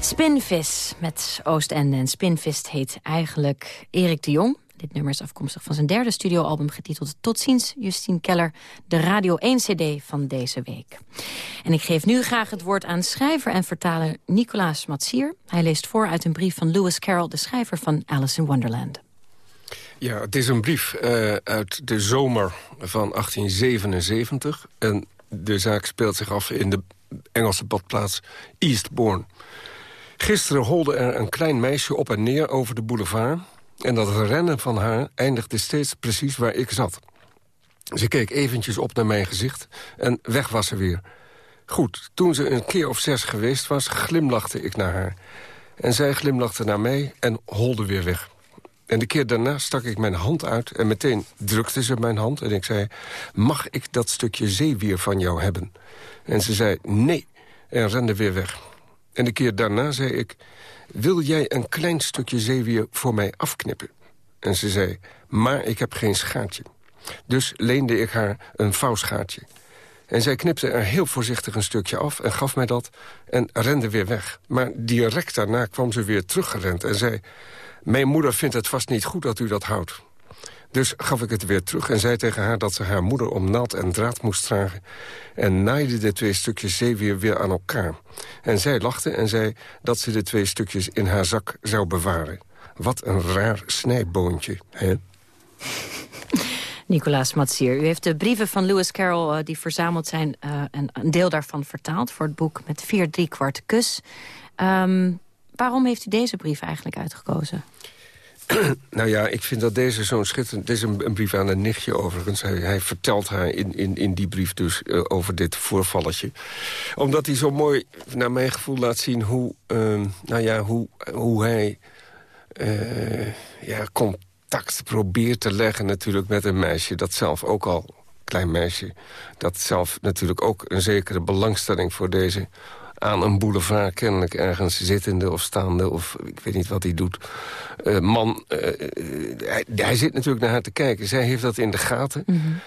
Spinvis met Oostende. En Spinvis heet eigenlijk Erik de Jong. Dit nummer is afkomstig van zijn derde studioalbum getiteld Tot ziens, Justine Keller, de Radio 1 CD van deze week. En ik geef nu graag het woord aan schrijver en vertaler Nicolaas Matsier. Hij leest voor uit een brief van Lewis Carroll, de schrijver van Alice in Wonderland. Ja, het is een brief uh, uit de zomer van 1877. En de zaak speelt zich af in de Engelse badplaats Eastbourne. Gisteren holde er een klein meisje op en neer over de boulevard... en dat rennen van haar eindigde steeds precies waar ik zat. Ze keek eventjes op naar mijn gezicht en weg was ze weer. Goed, toen ze een keer of zes geweest was, glimlachte ik naar haar. En zij glimlachte naar mij en holde weer weg. En de keer daarna stak ik mijn hand uit en meteen drukte ze mijn hand... en ik zei, mag ik dat stukje zeewier van jou hebben? En ze zei, nee, en rende weer weg. En de keer daarna zei ik... wil jij een klein stukje zeewier voor mij afknippen? En ze zei, maar ik heb geen schaartje. Dus leende ik haar een vouwschaartje. En zij knipte er heel voorzichtig een stukje af en gaf mij dat... en rende weer weg. Maar direct daarna kwam ze weer teruggerend en zei... mijn moeder vindt het vast niet goed dat u dat houdt. Dus gaf ik het weer terug en zei tegen haar dat ze haar moeder om naald en draad moest dragen... en naaide de twee stukjes zeewier weer aan elkaar. En zij lachte en zei dat ze de twee stukjes in haar zak zou bewaren. Wat een raar snijboontje, hè? Nicolaas Matsier, u heeft de brieven van Lewis Carroll... Uh, die verzameld zijn uh, en een deel daarvan vertaald... voor het boek met vier kwart kus. Um, waarom heeft u deze brief eigenlijk uitgekozen? nou ja, ik vind dat deze zo'n schitterend... Dit is een, een, brief aan een nichtje overigens. Hij, vertelt haar in, in, in die brief dus uh, over dit voorvalletje. Omdat hij zo mooi, naar mijn gevoel, laat zien hoe... Uh, nou ja, hoe, hoe hij... Uh, ja, contact probeert te leggen natuurlijk met een meisje... dat zelf ook al, klein meisje... dat zelf natuurlijk ook een zekere belangstelling voor deze aan een boulevard kennelijk ergens zittende of staande... of ik weet niet wat hij doet. Uh, man, uh, hij, hij, zit natuurlijk naar haar te kijken. Zij heeft dat in de gaten. Mm -hmm.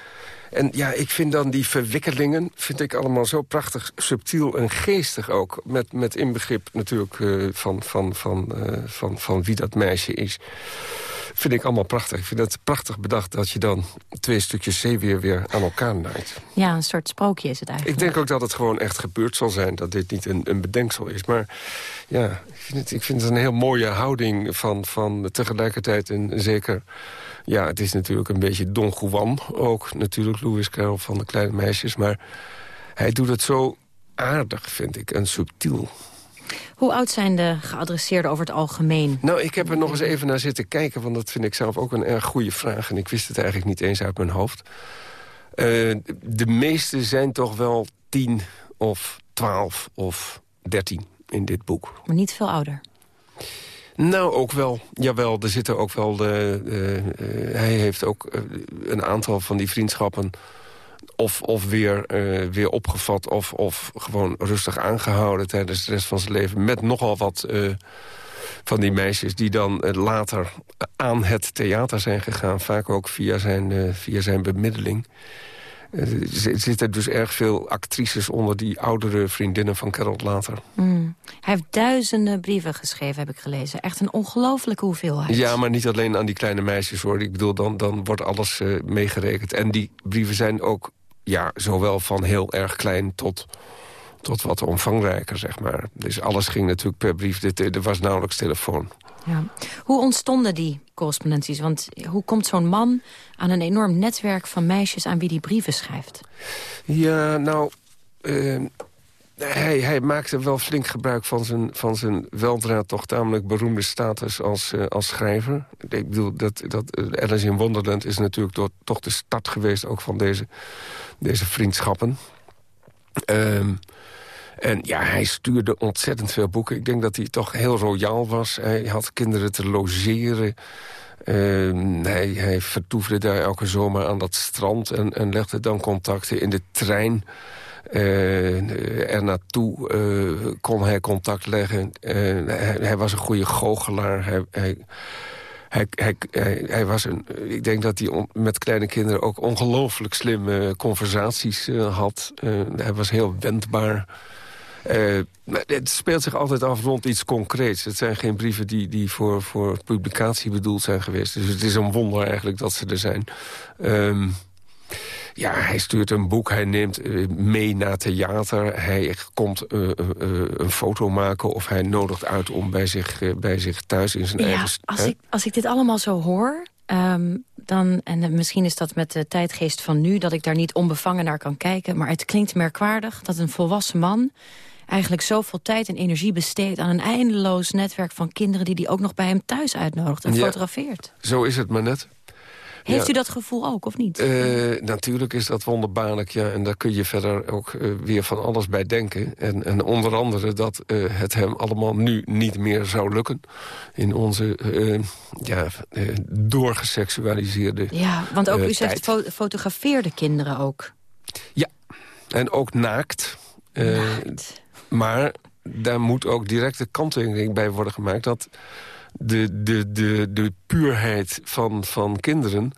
En ja, ik vind dan die verwikkelingen... vind ik allemaal zo prachtig subtiel en geestig ook. Met, met inbegrip natuurlijk uh, van, van, van, van, van wie dat meisje is vind ik allemaal prachtig. Ik vind het prachtig bedacht dat je dan twee stukjes zeewier weer aan elkaar naait. Ja, een soort sprookje is het eigenlijk. Ik denk ook dat het gewoon echt gebeurd zal zijn. Dat dit niet een, een bedenksel is. Maar ja, ik vind, het, ik vind het een heel mooie houding van, van tegelijkertijd een zeker... Ja, het is natuurlijk een beetje Don Juan ook. Natuurlijk Louis Carroll van de kleine meisjes. Maar hij doet het zo aardig, vind ik, en subtiel. Hoe oud zijn de geadresseerden over het algemeen? Nou, ik heb er nog eens even naar zitten kijken... want dat vind ik zelf ook een erg goede vraag... en ik wist het eigenlijk niet eens uit mijn hoofd. Uh, de meeste zijn toch wel tien of twaalf of dertien in dit boek. Maar niet veel ouder? Nou, ook wel. Jawel, er zitten ook wel... De, uh, uh, hij heeft ook een aantal van die vriendschappen of, of weer, uh, weer opgevat of, of gewoon rustig aangehouden... tijdens de rest van zijn leven. Met nogal wat uh, van die meisjes die dan uh, later aan het theater zijn gegaan. Vaak ook via zijn, via zijn bemiddeling. Er zitten dus erg veel actrices onder die oudere vriendinnen van Carol later. Mm. Hij heeft duizenden brieven geschreven, heb ik gelezen. Echt een ongelofelijke hoeveelheid. Ja, maar niet alleen aan die kleine meisjes hoor. Ik bedoel, dan, dan wordt alles uh, meegerekend. En die brieven zijn ook ja, zowel van heel erg klein tot, tot wat omvangrijker, zeg maar. Dus alles ging natuurlijk per brief. Er was nauwelijks telefoon. Ja. Hoe ontstonden die correspondenties? Want hoe komt zo'n man aan een enorm netwerk van meisjes... aan wie die brieven schrijft? Ja, nou... Uh, hij, maakte wel flink gebruik van zijn, van zijn weldra toch tamelijk beroemde status als, uh, als schrijver. Ik bedoel, dat, dat Alice in Wonderland is natuurlijk door, toch de start geweest... ook van deze, deze vriendschappen. Um, en ja, hij stuurde ontzettend veel boeken. Ik denk dat hij toch heel royaal was. Hij had kinderen te logeren. Uh, hij, hij vertoefde daar elke zomer aan dat strand... en, en legde dan contacten in de trein... Uh, er naartoe uh, kon hij contact leggen. Uh, hij, was een goede goochelaar. Hij, hij, hij, hij, was een, ik denk dat hij met kleine kinderen ook ongelooflijk slimme conversaties had. hij was heel wendbaar. Het speelt zich altijd af rond iets concreets. Het zijn geen brieven die, die voor, voor publicatie bedoeld zijn geweest. Dus het is een wonder eigenlijk dat ze er zijn. Um, ja, hij stuurt een boek, hij neemt uh, mee naar theater. Hij komt uh, uh, een foto maken of hij nodigt uit om bij zich, bij zich thuis in zijn ja, eigen... Als ik, als ik dit allemaal zo hoor, um, dan, en misschien is dat met de tijdgeest van nu... dat ik daar niet onbevangen naar kan kijken. Maar het klinkt merkwaardig dat een volwassen man eigenlijk zoveel tijd en energie besteedt... aan een eindeloos netwerk van kinderen... die hij ook nog bij hem thuis uitnodigt en Ja. fotografeert. Zo is het maar net. Heeft Ja. u dat gevoel ook, of niet? Eh, natuurlijk is dat wonderbaarlijk, ja. En daar kun je verder ook eh, weer van alles bij denken. En, en onder andere dat eh, het hem allemaal nu niet meer zou lukken... in onze ja, doorgeseksualiseerde ja, want ook u zegt fo fotografeerde kinderen ook. Ja, en ook naakt. Eh, Maar daar moet ook direct de kanttekening bij worden gemaakt... dat de, de, de, de puurheid van, van kinderen...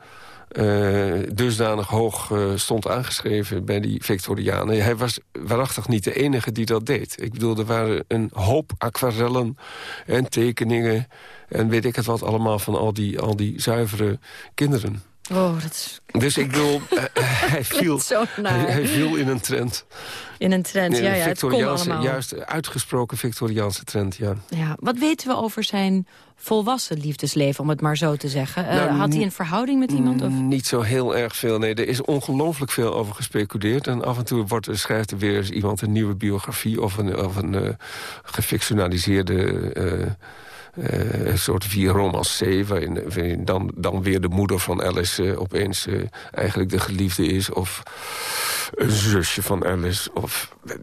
eh, dusdanig hoog eh, stond aangeschreven bij die Victorianen. Hij was waarachtig niet de enige die dat deed. Ik bedoel, er waren een hoop aquarellen en tekeningen... en weet ik het wat allemaal van al die, al die zuivere kinderen. Oh, dat is Dus ik bedoel, eh, hij, viel, hij, hij viel in een trend. in een trend. Ja, ja, het kon Victoriaanse, allemaal. juist uitgesproken Victoriaanse trend, ja. Ja. Wat weten we over zijn volwassen liefdesleven, om het maar zo te zeggen? Eh, Nou, had hij een verhouding met iemand? Of? Niet zo heel erg veel, nee. Er is ongelooflijk veel over gespeculeerd. En af en toe wordt, schrijft er weer eens iemand een nieuwe biografie... of een, of een eh, gefictionaliseerde... eh, een soort vier romance waarin, waarin dan, dan weer de moeder van Alice opeens eigenlijk de geliefde is... of een zusje van Alice, of, eh,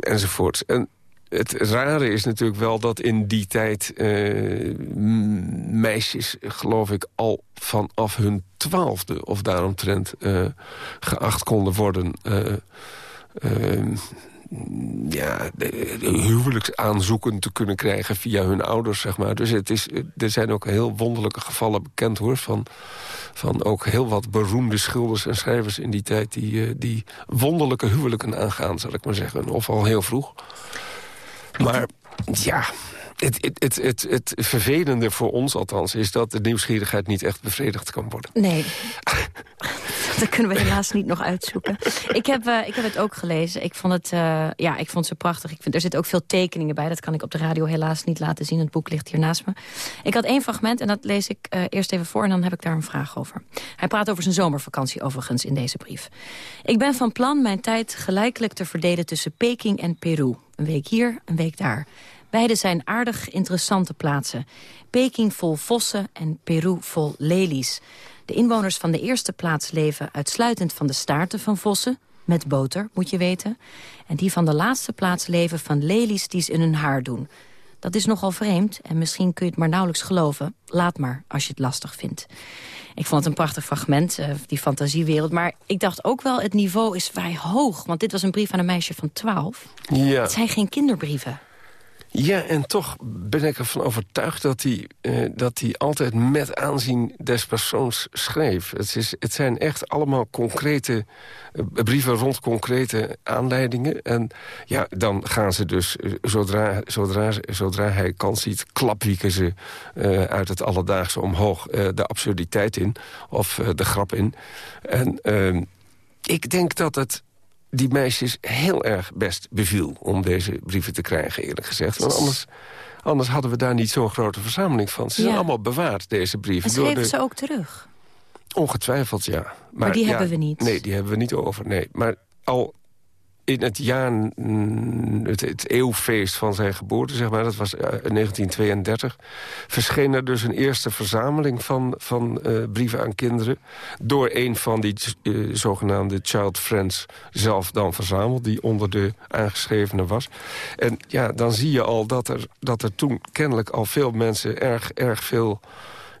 enzovoort. En het rare is natuurlijk wel dat in die tijd eh, meisjes, geloof ik, al vanaf hun twaalfde of daaromtrent eh, geacht konden worden. eh, ja, huwelijksaanzoeken te kunnen krijgen via hun ouders, zeg maar. Dus het is, er zijn ook heel wonderlijke gevallen bekend, hoor... van, van ook heel wat beroemde schilders en schrijvers in die tijd... die, die wonderlijke huwelijken aangaan, zal ik maar zeggen. Of al heel vroeg. Maar ja, het, het, het, het, vervelende voor ons althans... is dat de nieuwsgierigheid niet echt bevredigd kan worden. Nee. dat kunnen we helaas niet nog uitzoeken. Ik heb, eh, ik heb het ook gelezen. Ik vond het, eh, ja, ik vond zo prachtig. Ik vind, er zitten ook veel tekeningen bij. Dat kan ik op de radio helaas niet laten zien. Het boek ligt hier naast me. Ik had één fragment en dat lees ik eh, eerst even voor... en dan heb ik daar een vraag over. Hij praat over zijn zomervakantie overigens in deze brief. Ik ben van plan mijn tijd gelijkelijk te verdelen tussen Peking en Peru. Een week hier, een week daar. Beide zijn aardig interessante plaatsen. Peking vol vossen en Peru vol lelies. De inwoners van de eerste plaats leven uitsluitend van de staarten van vossen... met boter, moet je weten. En die van de laatste plaats leven van lelies die ze in hun haar doen. Dat is nogal vreemd en misschien kun je het maar nauwelijks geloven. Laat maar, als je het lastig vindt. Ik vond het een prachtig fragment, eh, die fantasiewereld. Maar ik dacht ook wel, het niveau is vrij hoog. Want dit was een brief aan een meisje van 12. Ja. Het zijn geen kinderbrieven. Ja, en toch ben ik ervan overtuigd dat hij, eh, dat hij altijd met aanzien des persoons schreef. Het, is, het zijn echt allemaal concrete eh, brieven rond concrete aanleidingen. En ja, dan gaan ze dus, eh, zodra, zodra, zodra hij kans ziet... klapwieken ze uit het alledaagse omhoog de absurditeit in. Of de grap in. En ehm, ik denk dat het die meisjes heel erg best beviel om deze brieven te krijgen, eerlijk gezegd. Want anders, anders hadden we daar niet zo'n grote verzameling van. Ze zijn allemaal bewaard, deze brieven. En door schreven de- ze ook terug? Ongetwijfeld, ja. Maar, die ja, hebben we niet. Nee, die hebben we niet over, nee. Maar al in het jaar, mm, het, eeuwfeest van zijn geboorte, zeg maar, dat was eh, 1932, verscheen er dus een eerste verzameling van, van eh, brieven aan kinderen, door een van die eh, zogenaamde child friends zelf dan verzameld, die onder de aangeschrevenen was. En ja, dan zie je al dat er, dat er toen kennelijk al veel mensen erg, erg veel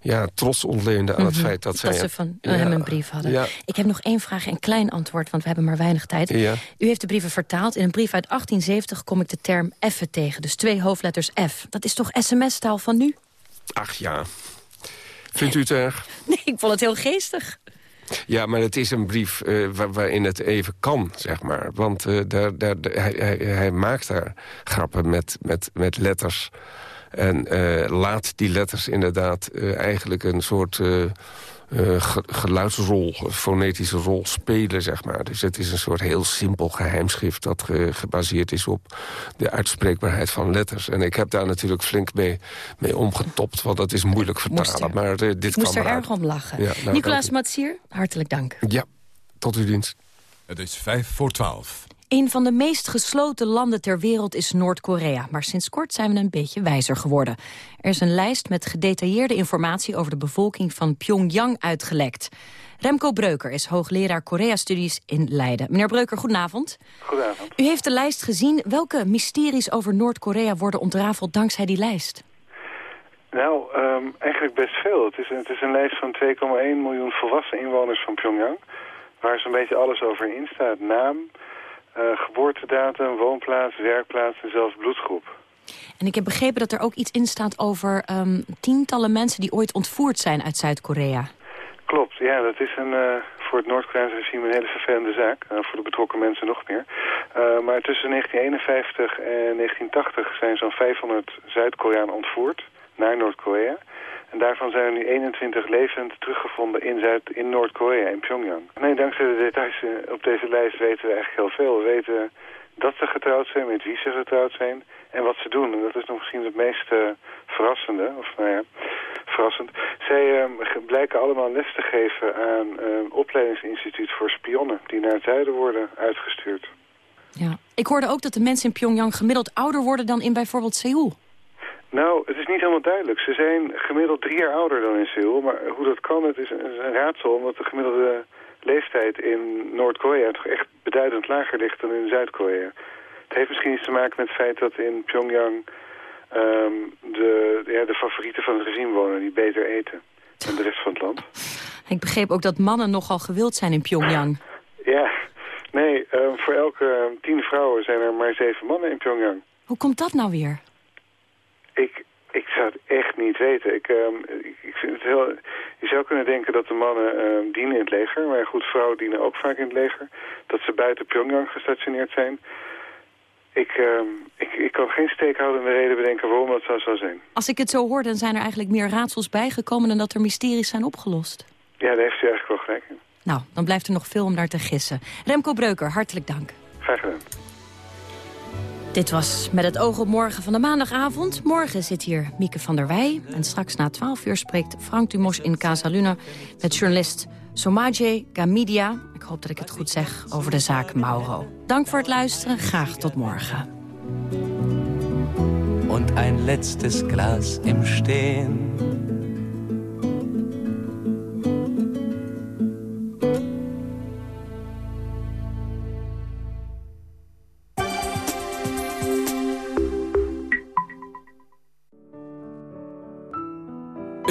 ja, trots ontleenden aan het Mhm. feit dat, zij... ze van Ja. hem een brief hadden. Ja. Ik heb nog één vraag en klein antwoord, want we hebben maar weinig tijd. Ja. U heeft de brieven vertaald. In een brief uit 1870 kom ik de term effe tegen. Dus twee hoofdletters F. Dat is toch sms-taal van nu? Ach ja. Vindt u het erg? Nee, ik vond het heel geestig. Ja, maar het is een brief uh, waarin het even kan, zeg maar. Want uh, daar, daar, hij, hij, hij, maakt daar grappen met, met, met letters... En uh, laat die letters inderdaad eigenlijk een soort uh, geluidsrol, fonetische rol spelen, zeg maar. Dus het is een soort heel simpel geheimschrift... dat gebaseerd is op de uitspreekbaarheid van letters. En ik heb daar natuurlijk flink mee, mee omgetopt... want dat is moeilijk vertalen. Maar uh, dit ik moest er erg om lachen. Ja, nou, Nicolaas Matsier, hartelijk dank. Ja, tot uw dienst. Het is vijf voor twaalf. Een van de meest gesloten landen ter wereld is Noord-Korea. Maar sinds kort zijn we een beetje wijzer geworden. Er is een lijst met gedetailleerde informatie over de bevolking van Pyongyang uitgelekt. Remco Breuker is hoogleraar Korea-studies in Leiden. Meneer Breuker, goedenavond. Goedenavond. U heeft de lijst gezien. Welke mysteries over Noord-Korea worden ontrafeld dankzij die lijst? Nou, um, eigenlijk best veel. Het is, het is een lijst van 2,1 miljoen volwassen inwoners van Pyongyang... waar zo'n beetje alles over in staat. Naam, geboortedatum, woonplaats, werkplaats en zelfs bloedgroep. En ik heb begrepen dat er ook iets in staat over um, tientallen mensen die ooit ontvoerd zijn uit Zuid-Korea. Klopt, ja, dat is een, uh, voor het Noord-Koreaanse regime een hele vervelende zaak. Uh, voor de betrokken mensen nog meer. maar tussen 1951 en 1980 zijn zo'n 500 Zuid-Koreanen ontvoerd naar Noord-Korea. En daarvan zijn er nu 21 levend teruggevonden in, Zuid, in Noord-Korea, in Pyongyang. Nee, dankzij de details eh, op deze lijst weten we eigenlijk heel veel. We weten dat ze getrouwd zijn, met wie ze getrouwd zijn en wat ze doen. En dat is nog misschien het meest uh, verrassende, of nou ja, verrassend. Zij uh, blijken allemaal les te geven aan een uh, opleidingsinstituut voor spionnen... die naar het zuiden worden uitgestuurd. Ja. Ik hoorde ook dat de mensen in Pyongyang gemiddeld ouder worden dan in bijvoorbeeld Seoul. Nou, het is niet helemaal duidelijk. Ze zijn gemiddeld drie jaar ouder dan in Seoul. Maar hoe dat kan, het is een, raadsel. Omdat de gemiddelde leeftijd in Noord-Korea toch echt beduidend lager ligt dan in Zuid-Korea. Het heeft misschien iets te maken met het feit dat in Pyongyang um, de, ja, de favorieten van het regime wonen die beter eten dan de rest van het land. Ik begreep ook dat mannen nogal gewild zijn in Pyongyang. Ja, nee, um, voor elke tien vrouwen zijn er maar zeven mannen in Pyongyang. Hoe komt dat nou weer? Ik, ik zou het echt niet weten. Ik, um, ik, vind het heel, je zou kunnen denken dat de mannen um, dienen in het leger. Maar goed, vrouwen dienen ook vaak in het leger. Dat ze buiten Pyongyang gestationeerd zijn. Ik, um, ik, ik kan geen steekhoudende reden bedenken waarom dat zou, zou zijn. Als ik het zo hoor, dan zijn er eigenlijk meer raadsels bijgekomen... dan dat er mysteries zijn opgelost. Ja, daar heeft u eigenlijk wel gelijk in. Nou, dan blijft er nog veel om naar te gissen. Remco Breuker, hartelijk dank. Graag gedaan. Dit was Met het oog op morgen van de maandagavond. Morgen zit hier Mieke van der Wij. En straks na 12 uur spreekt Frank Dumos in Casa Luna... met journalist Somaje Gamidia. Ik hoop dat ik het goed zeg over de zaak Mauro. Dank voor het luisteren. Graag tot morgen. Und ein letztes Glas im Stehen.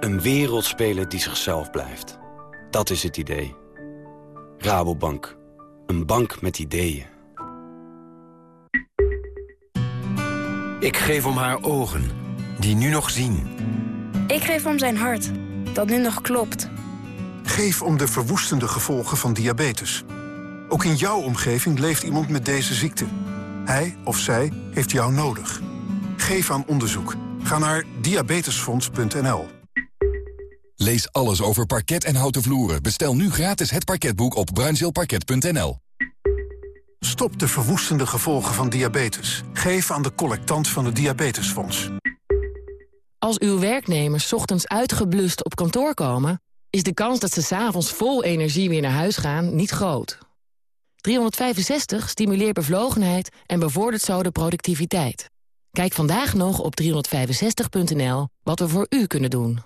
Een wereldspeler die zichzelf blijft. Dat is het idee. Rabobank. Een bank met ideeën. Ik geef om haar ogen, die nu nog zien. Ik geef om zijn hart, dat nu nog klopt. Geef om de verwoestende gevolgen van diabetes. Ook in jouw omgeving leeft iemand met deze ziekte. Hij of zij heeft jou nodig. Geef aan onderzoek. Ga naar diabetesfonds.nl. Lees alles over parket en houten vloeren. Bestel nu gratis het parketboek op bruinzeelparket.nl. Stop de verwoestende gevolgen van diabetes. Geef aan de collectant van het Diabetesfonds. Als uw werknemers ochtends uitgeblust op kantoor komen... is de kans dat ze s'avonds vol energie weer naar huis gaan niet groot. 365 stimuleert bevlogenheid en bevordert zo de productiviteit. Kijk vandaag nog op 365.nl wat we voor u kunnen doen.